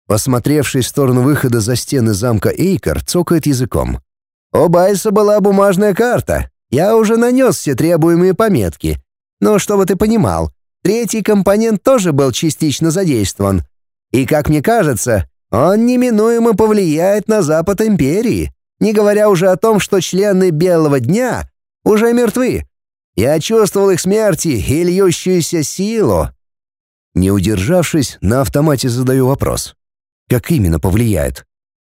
Посмотревший в сторону выхода за стены замка Эйкер, цокает языком. «У Байса была бумажная карта. Я уже нанес все требуемые пометки. Но чтобы ты понимал, третий компонент тоже был частично задействован. И, как мне кажется, он неминуемо повлияет на запад Империи не говоря уже о том, что члены Белого Дня уже мертвы. Я чувствовал их смерти и льющуюся силу, Не удержавшись, на автомате задаю вопрос. Как именно повлияет?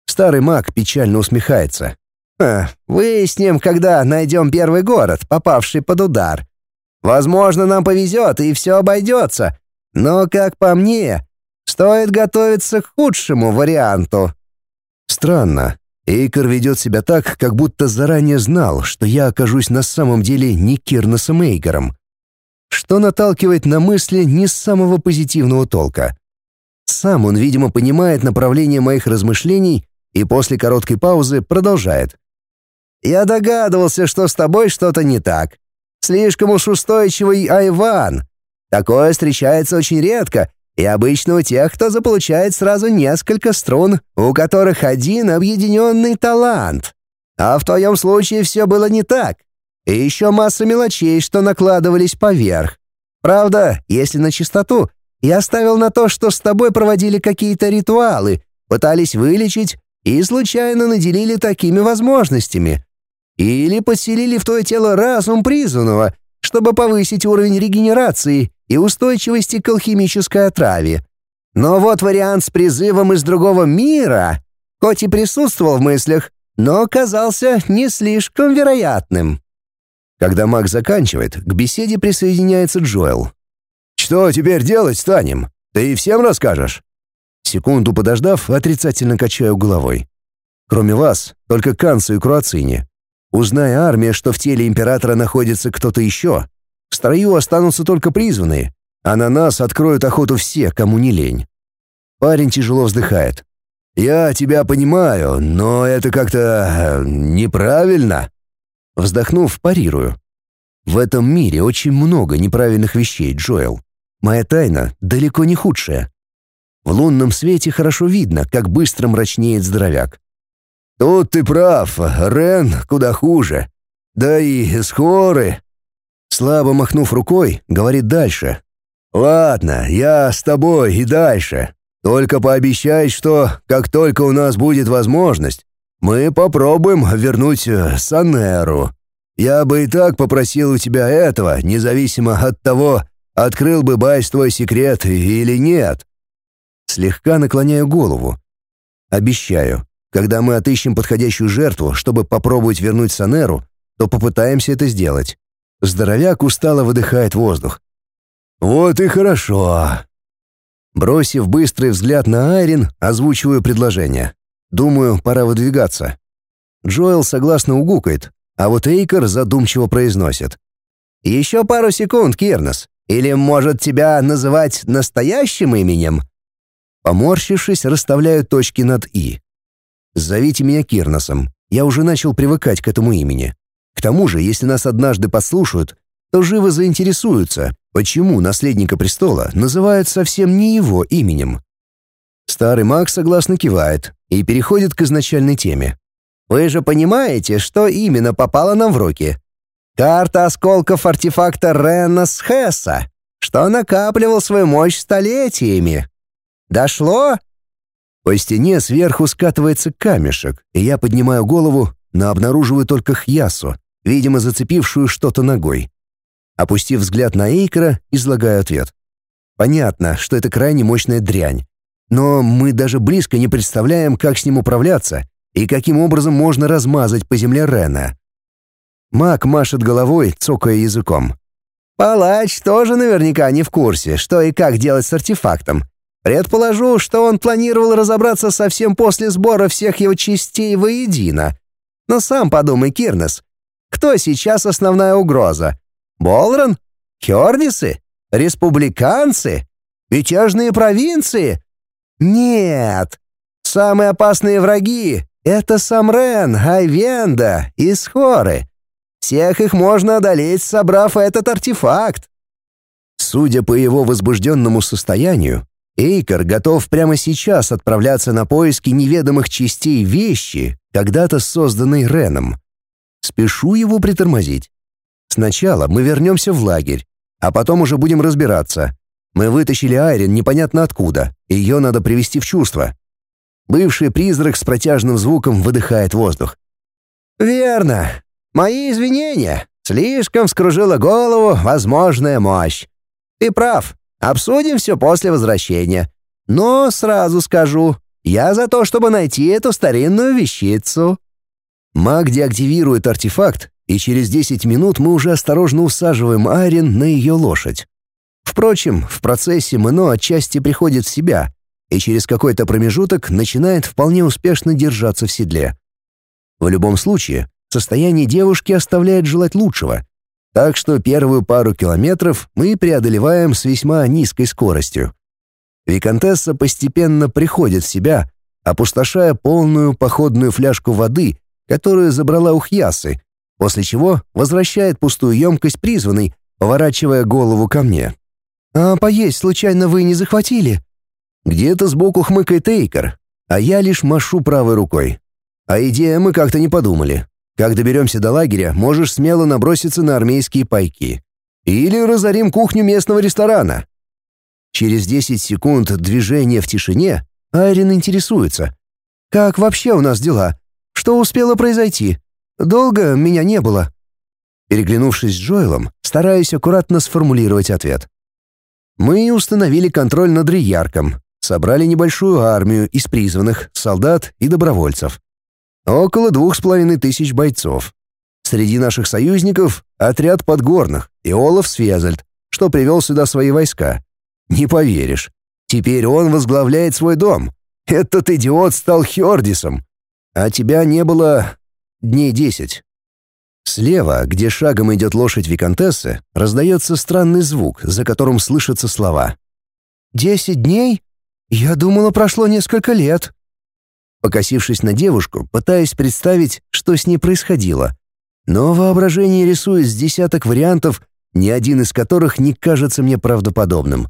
Старый маг печально усмехается. «Ха, выясним, когда найдем первый город, попавший под удар. Возможно, нам повезет и все обойдется. Но, как по мне, стоит готовиться к худшему варианту». Странно. Эйкер ведет себя так, как будто заранее знал, что я окажусь на самом деле не Кирносом Эйгером. Что наталкивает на мысли не самого позитивного толка. Сам он, видимо, понимает направление моих размышлений и после короткой паузы продолжает. «Я догадывался, что с тобой что-то не так. Слишком уж устойчивый Айван. Такое встречается очень редко, и обычно у тех, кто заполучает сразу несколько струн, у которых один объединенный талант. А в твоем случае все было не так. И еще масса мелочей, что накладывались поверх. Правда, если на чистоту, я ставил на то, что с тобой проводили какие-то ритуалы, пытались вылечить и случайно наделили такими возможностями. Или подселили в твое тело разум призванного, чтобы повысить уровень регенерации и устойчивости к алхимической отраве. Но вот вариант с призывом из другого мира, хоть и присутствовал в мыслях, но оказался не слишком вероятным. Когда маг заканчивает, к беседе присоединяется Джоэл. «Что теперь делать станем? Ты всем расскажешь?» Секунду подождав, отрицательно качаю головой. Кроме вас, только Кансу и Круацини. Узная армия, что в теле императора находится кто-то еще, в строю останутся только призванные, а на нас откроют охоту все, кому не лень. Парень тяжело вздыхает. «Я тебя понимаю, но это как-то... Э, неправильно». Вздохнув, парирую. «В этом мире очень много неправильных вещей, Джоэл. Моя тайна далеко не худшая. В лунном свете хорошо видно, как быстро мрачнеет здоровяк. Тут ты прав, Рен куда хуже. Да и скоры. Слабо махнув рукой, говорит дальше. «Ладно, я с тобой и дальше. Только пообещай, что, как только у нас будет возможность, мы попробуем вернуть э, Санеру. Я бы и так попросил у тебя этого, независимо от того, открыл бы Байс твой секрет или нет». Слегка наклоняю голову. «Обещаю, когда мы отыщем подходящую жертву, чтобы попробовать вернуть Санеру, то попытаемся это сделать. Здоровяк устало выдыхает воздух. «Вот и хорошо». Бросив быстрый взгляд на Айрин, озвучиваю предложение. Думаю, пора выдвигаться. Джоэл согласно угукает, а вот Эйкер задумчиво произносит. «Еще пару секунд, Кирнос. Или, может, тебя называть настоящим именем?» Поморщившись, расставляю точки над «и». «Зовите меня Кирносом. Я уже начал привыкать к этому имени. К тому же, если нас однажды послушают, то живо заинтересуются, почему наследника престола называют совсем не его именем. Старый маг согласно кивает и переходит к изначальной теме. «Вы же понимаете, что именно попало нам в руки? Карта осколков артефакта Реннас Хесса, что накапливал свою мощь столетиями. Дошло?» По стене сверху скатывается камешек, и я поднимаю голову, но обнаруживаю только Хьясу, видимо, зацепившую что-то ногой. Опустив взгляд на Эйкера, излагаю ответ. Понятно, что это крайне мощная дрянь. Но мы даже близко не представляем, как с ним управляться и каким образом можно размазать по земле Рена. Маг машет головой, цокая языком. «Палач тоже наверняка не в курсе, что и как делать с артефактом. Предположу, что он планировал разобраться совсем после сбора всех его частей воедино. Но сам подумай, Кирнес, кто сейчас основная угроза? Болран? Хёрнисы? Республиканцы? Мятежные провинции? Нет. Самые опасные враги — это Самрен, Айвенда и Схоры. Всех их можно одолеть, собрав этот артефакт. Судя по его возбужденному состоянию, Эйкер готов прямо сейчас отправляться на поиски неведомых частей вещи, когда-то созданной Реном. Спешу его притормозить. Сначала мы вернемся в лагерь, а потом уже будем разбираться. Мы вытащили Айрин непонятно откуда, ее надо привести в чувство. Бывший призрак с протяжным звуком выдыхает воздух. «Верно. Мои извинения. Слишком вскружила голову возможная мощь. Ты прав. Обсудим все после возвращения. Но сразу скажу, я за то, чтобы найти эту старинную вещицу». Маг деактивирует артефакт, и через 10 минут мы уже осторожно усаживаем Айрин на ее лошадь. Впрочем, в процессе Мэно отчасти приходит в себя и через какой-то промежуток начинает вполне успешно держаться в седле. В любом случае, состояние девушки оставляет желать лучшего, так что первую пару километров мы преодолеваем с весьма низкой скоростью. Викантесса постепенно приходит в себя, опустошая полную походную фляжку воды, которую забрала у Хьясы, после чего возвращает пустую емкость призванной, поворачивая голову ко мне. «А поесть случайно вы не захватили?» Где-то сбоку хмыкает Эйкер, а я лишь машу правой рукой. А идея мы как-то не подумали. Как доберемся до лагеря, можешь смело наброситься на армейские пайки. Или разорим кухню местного ресторана. Через 10 секунд движения в тишине Айрин интересуется. «Как вообще у нас дела? Что успело произойти? Долго меня не было?» Переглянувшись с Джоэлом, стараюсь аккуратно сформулировать ответ. Мы установили контроль над Риярком, собрали небольшую армию из призванных, солдат и добровольцев. Около двух с половиной тысяч бойцов. Среди наших союзников — отряд подгорных и Олаф Свезальд, что привел сюда свои войска. Не поверишь, теперь он возглавляет свой дом. Этот идиот стал Хёрдисом. А тебя не было дней десять. Слева, где шагом идет лошадь Викантессы, раздается странный звук, за которым слышатся слова. «Десять дней? Я думала, прошло несколько лет». Покосившись на девушку, пытаюсь представить, что с ней происходило. Но воображение рисует с десяток вариантов, ни один из которых не кажется мне правдоподобным.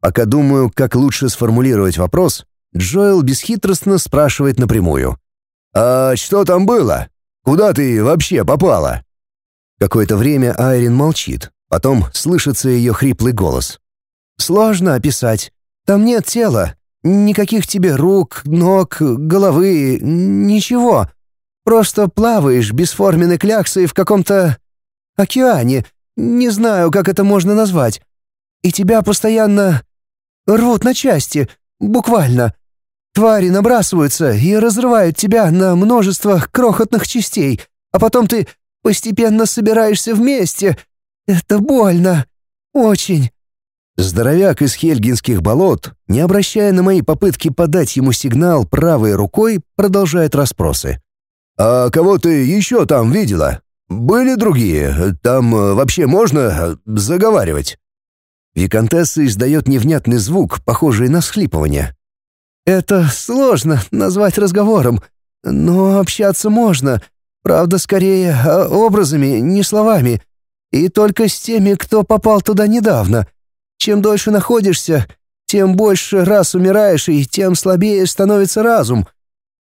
Пока думаю, как лучше сформулировать вопрос, Джоэл бесхитростно спрашивает напрямую. «А что там было?» Куда ты вообще попала?» Какое-то время Айрин молчит, потом слышится ее хриплый голос. «Сложно описать. Там нет тела. Никаких тебе рук, ног, головы, ничего. Просто плаваешь бесформенной кляксой в каком-то океане. Не знаю, как это можно назвать. И тебя постоянно рвут на части, буквально. Твари набрасываются и разрывают тебя на множество крохотных частей, а потом ты постепенно собираешься вместе. Это больно. Очень». Здоровяк из хельгинских болот, не обращая на мои попытки подать ему сигнал правой рукой, продолжает расспросы. «А кого ты еще там видела? Были другие? Там э, вообще можно э, заговаривать?» Викантесса издает невнятный звук, похожий на схлипывание. Это сложно назвать разговором, но общаться можно. Правда, скорее а, образами, не словами. И только с теми, кто попал туда недавно. Чем дольше находишься, тем больше раз умираешь, и тем слабее становится разум.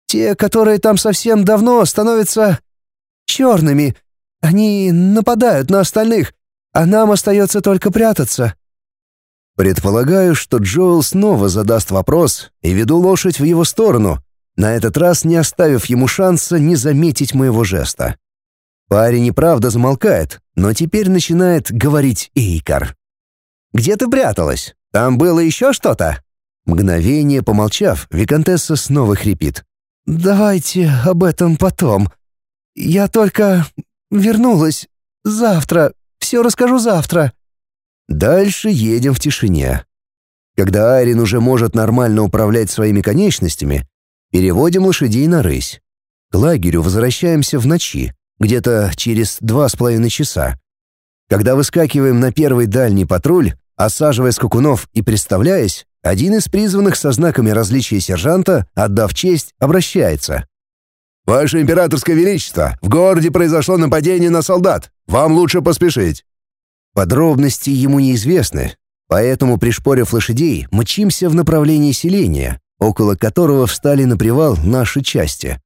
Те, которые там совсем давно, становятся черными. Они нападают на остальных, а нам остается только прятаться. Предполагаю, что Джоэл снова задаст вопрос и веду лошадь в его сторону, на этот раз не оставив ему шанса не заметить моего жеста. Парень и правда замолкает, но теперь начинает говорить Эйкар. «Где ты пряталась? Там было еще что-то?» Мгновение помолчав, Викантесса снова хрипит. «Давайте об этом потом. Я только вернулась. Завтра. Все расскажу завтра». Дальше едем в тишине. Когда Айрин уже может нормально управлять своими конечностями, переводим лошадей на рысь. К лагерю возвращаемся в ночи, где-то через два с половиной часа. Когда выскакиваем на первый дальний патруль, осаживая скакунов и представляясь, один из призванных со знаками различия сержанта, отдав честь, обращается. «Ваше императорское величество, в городе произошло нападение на солдат. Вам лучше поспешить». Подробности ему неизвестны, поэтому, пришпорив лошадей, мчимся в направлении селения, около которого встали на привал наши части.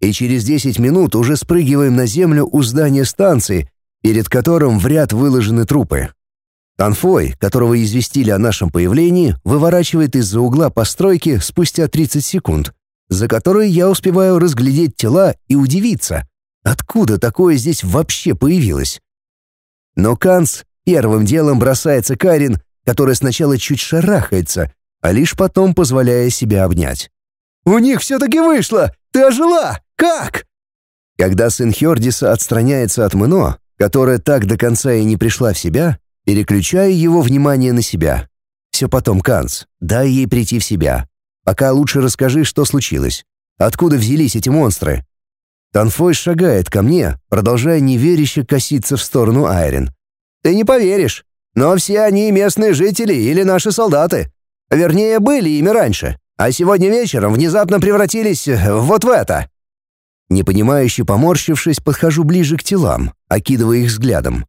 И через 10 минут уже спрыгиваем на землю у здания станции, перед которым в ряд выложены трупы. Конфой, которого известили о нашем появлении, выворачивает из-за угла постройки спустя 30 секунд, за которые я успеваю разглядеть тела и удивиться, откуда такое здесь вообще появилось. Но Канц первым делом бросается Карин, которая сначала чуть шарахается, а лишь потом позволяя себя обнять. «У них все-таки вышло! Ты ожила! Как?» Когда сын Хердиса отстраняется от Мно, которая так до конца и не пришла в себя, переключаю его внимание на себя. Все потом, Канц, дай ей прийти в себя. Пока лучше расскажи, что случилось. Откуда взялись эти монстры? Танфой шагает ко мне, продолжая неверяще коситься в сторону Айрин. «Ты не поверишь, но все они местные жители или наши солдаты. Вернее, были ими раньше, а сегодня вечером внезапно превратились вот в это». Непонимающе поморщившись, подхожу ближе к телам, окидывая их взглядом.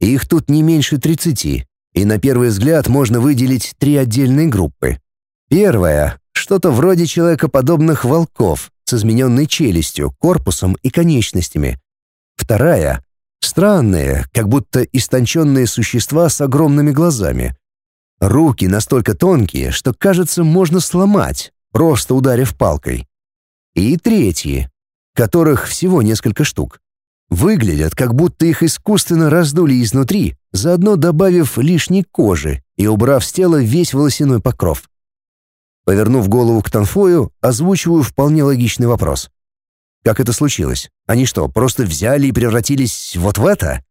Их тут не меньше тридцати, и на первый взгляд можно выделить три отдельные группы. Первая — что-то вроде человекоподобных волков с измененной челюстью, корпусом и конечностями. Вторая — странные, как будто истонченные существа с огромными глазами. Руки настолько тонкие, что, кажется, можно сломать, просто ударив палкой. И третьи, которых всего несколько штук. Выглядят, как будто их искусственно раздули изнутри, заодно добавив лишней кожи и убрав с тела весь волосяной покров. Повернув голову к Танфою, озвучиваю вполне логичный вопрос. Как это случилось? Они что, просто взяли и превратились вот в это?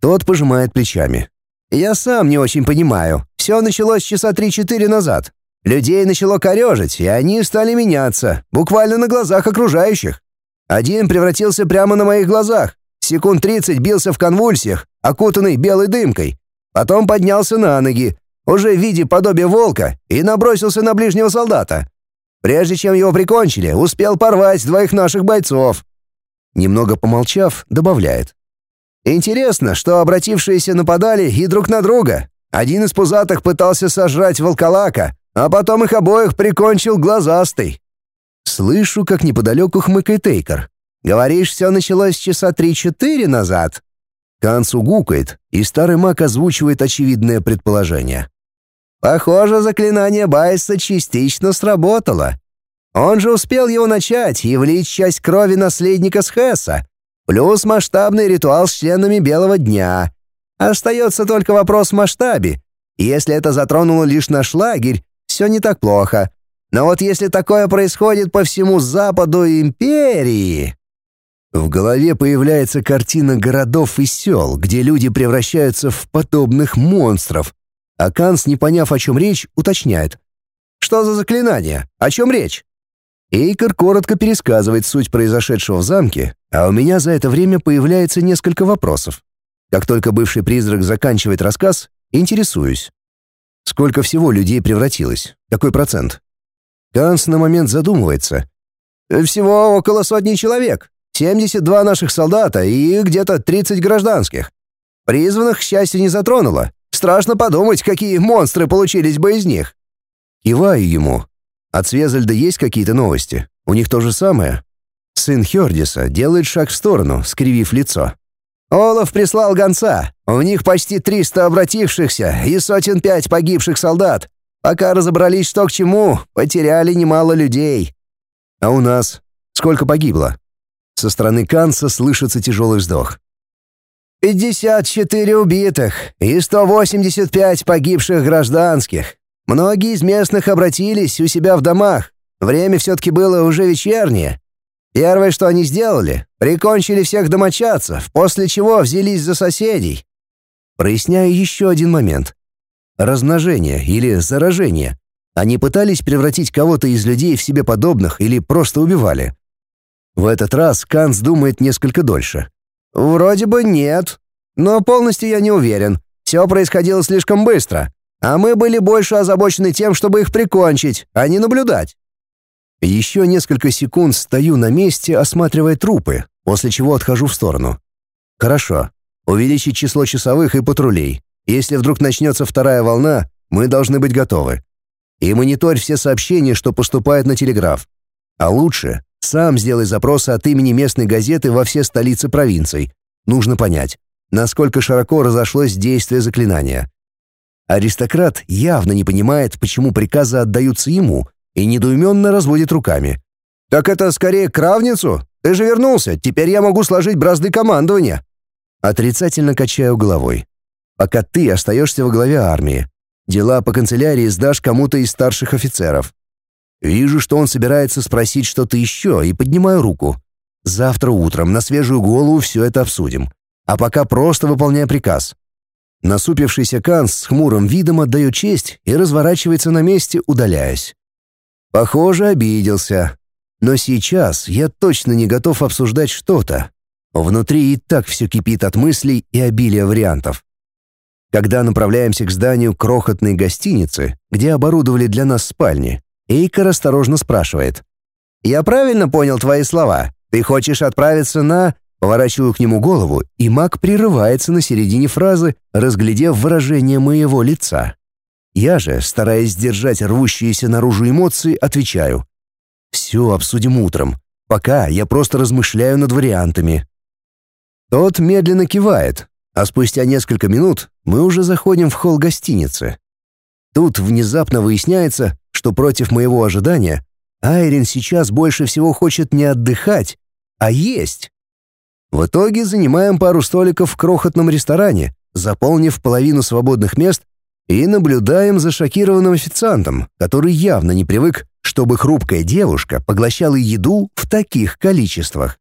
Тот пожимает плечами. Я сам не очень понимаю. Все началось часа три-четыре назад. Людей начало корежить, и они стали меняться, буквально на глазах окружающих. Один превратился прямо на моих глазах. Секунд тридцать бился в конвульсиях, окутанный белой дымкой. Потом поднялся на ноги, уже в виде подобия волка, и набросился на ближнего солдата. Прежде чем его прикончили, успел порвать двоих наших бойцов. Немного помолчав, добавляет. Интересно, что обратившиеся нападали и друг на друга. Один из пузатых пытался сожрать волколака, а потом их обоих прикончил глазастый. Слышу, как неподалеку хмыкает Эйкер. «Говоришь, все началось часа три-четыре назад?» Канцу гукает, и старый маг озвучивает очевидное предположение. «Похоже, заклинание Байса частично сработало. Он же успел его начать и влить часть крови наследника с Хесса, плюс масштабный ритуал с членами Белого Дня. Остается только вопрос в масштабе. Если это затронуло лишь наш лагерь, все не так плохо. Но вот если такое происходит по всему западу империи... В голове появляется картина городов и сел, где люди превращаются в подобных монстров. А Канс, не поняв, о чем речь, уточняет. «Что за заклинание? О чем речь?» Эйкер коротко пересказывает суть произошедшего в замке, а у меня за это время появляется несколько вопросов. Как только бывший призрак заканчивает рассказ, интересуюсь. Сколько всего людей превратилось? Какой процент? Ганс на момент задумывается. «Всего около сотни человек. 72 наших солдата и где-то 30 гражданских. Призванных, к счастью, не затронуло. Страшно подумать, какие монстры получились бы из них». Киваю ему. От Свезальда есть какие-то новости? У них то же самое? Сын Хердиса делает шаг в сторону, скривив лицо. Олаф прислал гонца. У них почти 300 обратившихся и сотен пять погибших солдат. Пока разобрались, что к чему, потеряли немало людей. А у нас сколько погибло? Со стороны Канса слышится тяжелый вздох. «Пятьдесят четыре убитых и сто восемьдесят пять погибших гражданских. Многие из местных обратились у себя в домах. Время все-таки было уже вечернее. Первое, что они сделали, прикончили всех домочадцев, после чего взялись за соседей. Проясняю еще один момент размножение или заражение. Они пытались превратить кого-то из людей в себе подобных или просто убивали. В этот раз Канц думает несколько дольше. «Вроде бы нет, но полностью я не уверен. Все происходило слишком быстро, а мы были больше озабочены тем, чтобы их прикончить, а не наблюдать». Еще несколько секунд стою на месте, осматривая трупы, после чего отхожу в сторону. «Хорошо. Увеличить число часовых и патрулей. Если вдруг начнется вторая волна, мы должны быть готовы. И мониторь все сообщения, что поступают на телеграф. А лучше, сам сделай запросы от имени местной газеты во все столицы провинций. Нужно понять, насколько широко разошлось действие заклинания. Аристократ явно не понимает, почему приказы отдаются ему, и недоуменно разводит руками. «Так это скорее кравницу? Ты же вернулся, теперь я могу сложить бразды командования». Отрицательно качаю головой пока ты остаешься во главе армии. Дела по канцелярии сдашь кому-то из старших офицеров. Вижу, что он собирается спросить что-то еще, и поднимаю руку. Завтра утром на свежую голову все это обсудим. А пока просто выполняй приказ. Насупившийся Канс с хмурым видом отдает честь и разворачивается на месте, удаляясь. Похоже, обиделся. Но сейчас я точно не готов обсуждать что-то. Внутри и так все кипит от мыслей и обилия вариантов. Когда направляемся к зданию крохотной гостиницы, где оборудовали для нас спальни, Эйкер осторожно спрашивает. «Я правильно понял твои слова? Ты хочешь отправиться на...» Поворачиваю к нему голову, и маг прерывается на середине фразы, разглядев выражение моего лица. Я же, стараясь сдержать рвущиеся наружу эмоции, отвечаю. «Все обсудим утром. Пока я просто размышляю над вариантами». Тот медленно кивает, а спустя несколько минут мы уже заходим в холл гостиницы. Тут внезапно выясняется, что против моего ожидания Айрин сейчас больше всего хочет не отдыхать, а есть. В итоге занимаем пару столиков в крохотном ресторане, заполнив половину свободных мест, и наблюдаем за шокированным официантом, который явно не привык, чтобы хрупкая девушка поглощала еду в таких количествах.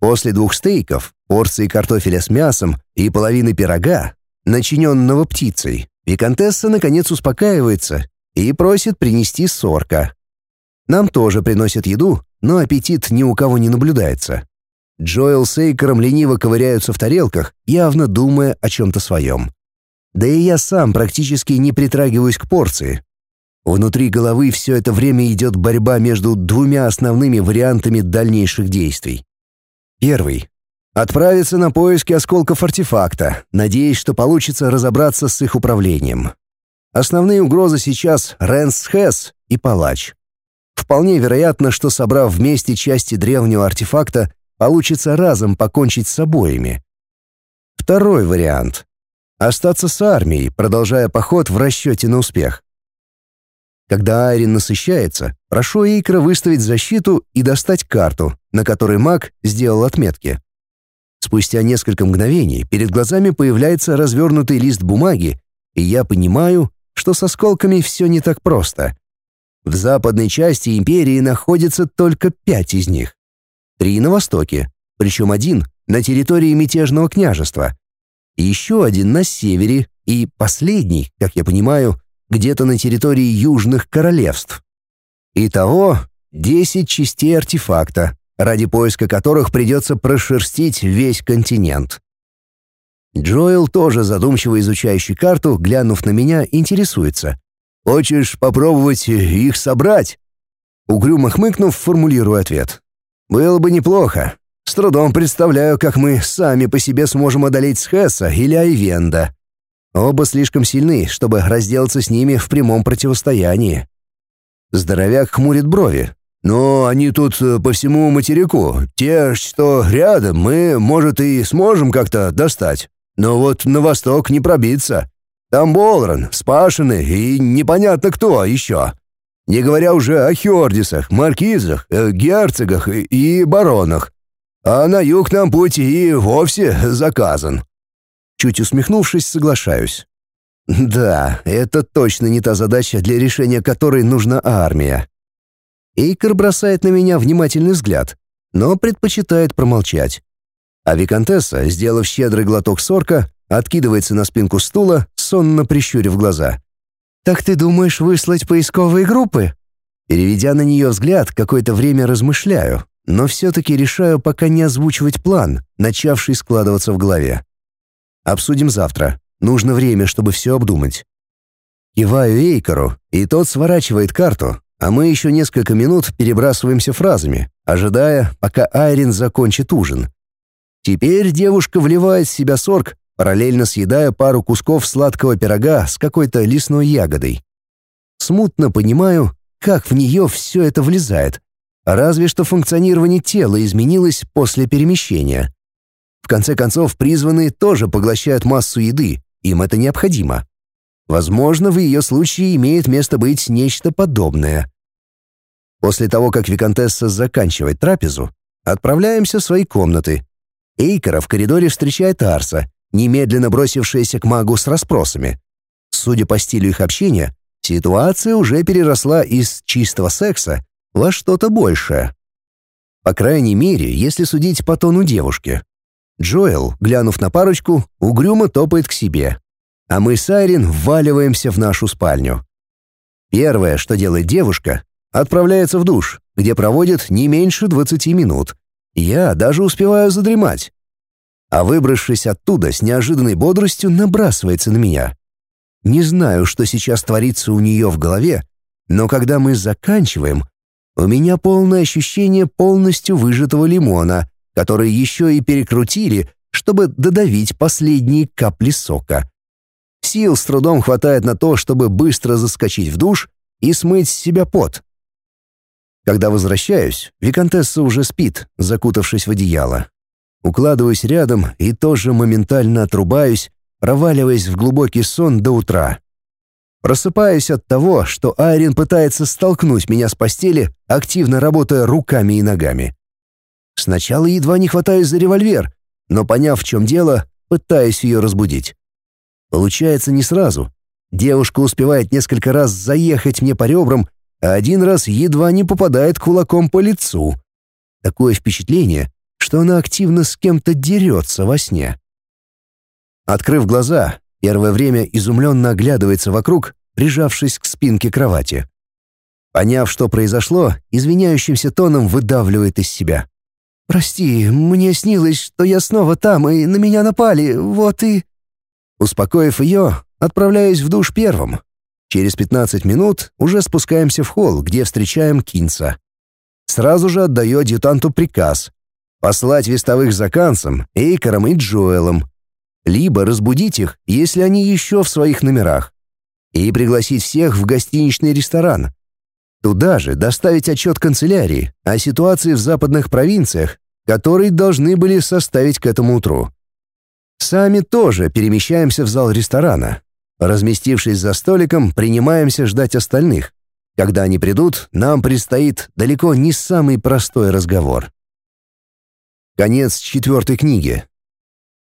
После двух стейков, порции картофеля с мясом и половины пирога, начиненного птицей, виконтесса наконец успокаивается и просит принести сорка. Нам тоже приносят еду, но аппетит ни у кого не наблюдается. Джоэл с Эйкером лениво ковыряются в тарелках, явно думая о чем-то своем. Да и я сам практически не притрагиваюсь к порции. Внутри головы все это время идет борьба между двумя основными вариантами дальнейших действий. Первый. Отправиться на поиски осколков артефакта, надеясь, что получится разобраться с их управлением. Основные угрозы сейчас Рэнс Хэс и Палач. Вполне вероятно, что собрав вместе части древнего артефакта, получится разом покончить с обоими. Второй вариант — остаться с армией, продолжая поход в расчете на успех. Когда Айрин насыщается, прошу Эйкра выставить защиту и достать карту, на которой маг сделал отметки. Спустя несколько мгновений перед глазами появляется развернутый лист бумаги, и я понимаю, что с осколками все не так просто. В западной части империи находится только пять из них три на востоке, причем один на территории мятежного княжества, еще один на севере и последний, как я понимаю, где-то на территории южных королевств. Итого 10 частей артефакта, ради поиска которых придется прошерстить весь континент. Джоэл, тоже задумчиво изучающий карту, глянув на меня, интересуется. «Хочешь попробовать их собрать?» Угрюмо хмыкнув, формулирую ответ. Было бы неплохо. С трудом представляю, как мы сами по себе сможем одолеть Схесса или Айвенда. Оба слишком сильны, чтобы разделаться с ними в прямом противостоянии. Здоровяк хмурит брови. Но они тут э, по всему материку. Те, что рядом, мы, может, и сможем как-то достать. Но вот на восток не пробиться. Там Болран, Спашины и непонятно кто еще. Не говоря уже о Хёрдисах, Маркизах, э, Герцогах и Баронах. А на юг нам путь и вовсе заказан». Чуть усмехнувшись, соглашаюсь. «Да, это точно не та задача, для решения которой нужна армия». Эйкер бросает на меня внимательный взгляд, но предпочитает промолчать. А Викантесса, сделав щедрый глоток сорка, откидывается на спинку стула, сонно прищурив глаза. «Так ты думаешь выслать поисковые группы?» Переведя на нее взгляд, какое-то время размышляю, но все-таки решаю пока не озвучивать план, начавший складываться в голове. Обсудим завтра. Нужно время, чтобы все обдумать. Киваю Эйкору, и тот сворачивает карту, а мы еще несколько минут перебрасываемся фразами, ожидая, пока Айрин закончит ужин. Теперь девушка вливает в себя сорг, параллельно съедая пару кусков сладкого пирога с какой-то лесной ягодой. Смутно понимаю, как в нее все это влезает. Разве что функционирование тела изменилось после перемещения. В конце концов, призванные тоже поглощают массу еды, им это необходимо. Возможно, в ее случае имеет место быть нечто подобное. После того, как Викантесса заканчивает трапезу, отправляемся в свои комнаты. Эйкера в коридоре встречает Арса, немедленно бросившаяся к магу с расспросами. Судя по стилю их общения, ситуация уже переросла из чистого секса во что-то большее. По крайней мере, если судить по тону девушки. Джоэл, глянув на парочку, угрюмо топает к себе, а мы с Айрин вваливаемся в нашу спальню. Первое, что делает девушка, отправляется в душ, где проводит не меньше 20 минут. Я даже успеваю задремать. А выбравшись оттуда с неожиданной бодростью, набрасывается на меня. Не знаю, что сейчас творится у нее в голове, но когда мы заканчиваем, у меня полное ощущение полностью выжатого лимона, который еще и перекрутили, чтобы додавить последние капли сока. Сил с трудом хватает на то, чтобы быстро заскочить в душ и смыть с себя пот. Когда возвращаюсь, виконтесса уже спит, закутавшись в одеяло. Укладываюсь рядом и тоже моментально отрубаюсь, проваливаясь в глубокий сон до утра. Просыпаюсь от того, что Айрин пытается столкнуть меня с постели, активно работая руками и ногами. Сначала едва не хватаюсь за револьвер, но, поняв, в чем дело, пытаюсь ее разбудить. Получается не сразу. Девушка успевает несколько раз заехать мне по ребрам, а один раз едва не попадает кулаком по лицу. Такое впечатление, что она активно с кем-то дерется во сне. Открыв глаза, первое время изумленно оглядывается вокруг, прижавшись к спинке кровати. Поняв, что произошло, извиняющимся тоном выдавливает из себя. «Прости, мне снилось, что я снова там, и на меня напали, вот и...» Успокоив ее, отправляюсь в душ первым. Через 15 минут уже спускаемся в холл, где встречаем Кинца. Сразу же отдаю адъютанту приказ послать вестовых за Кансом, Эйкером и Джоэлом, либо разбудить их, если они еще в своих номерах, и пригласить всех в гостиничный ресторан. Туда же доставить отчет канцелярии о ситуации в западных провинциях, который должны были составить к этому утру. Сами тоже перемещаемся в зал ресторана. Разместившись за столиком, принимаемся ждать остальных. Когда они придут, нам предстоит далеко не самый простой разговор. Конец четвертой книги.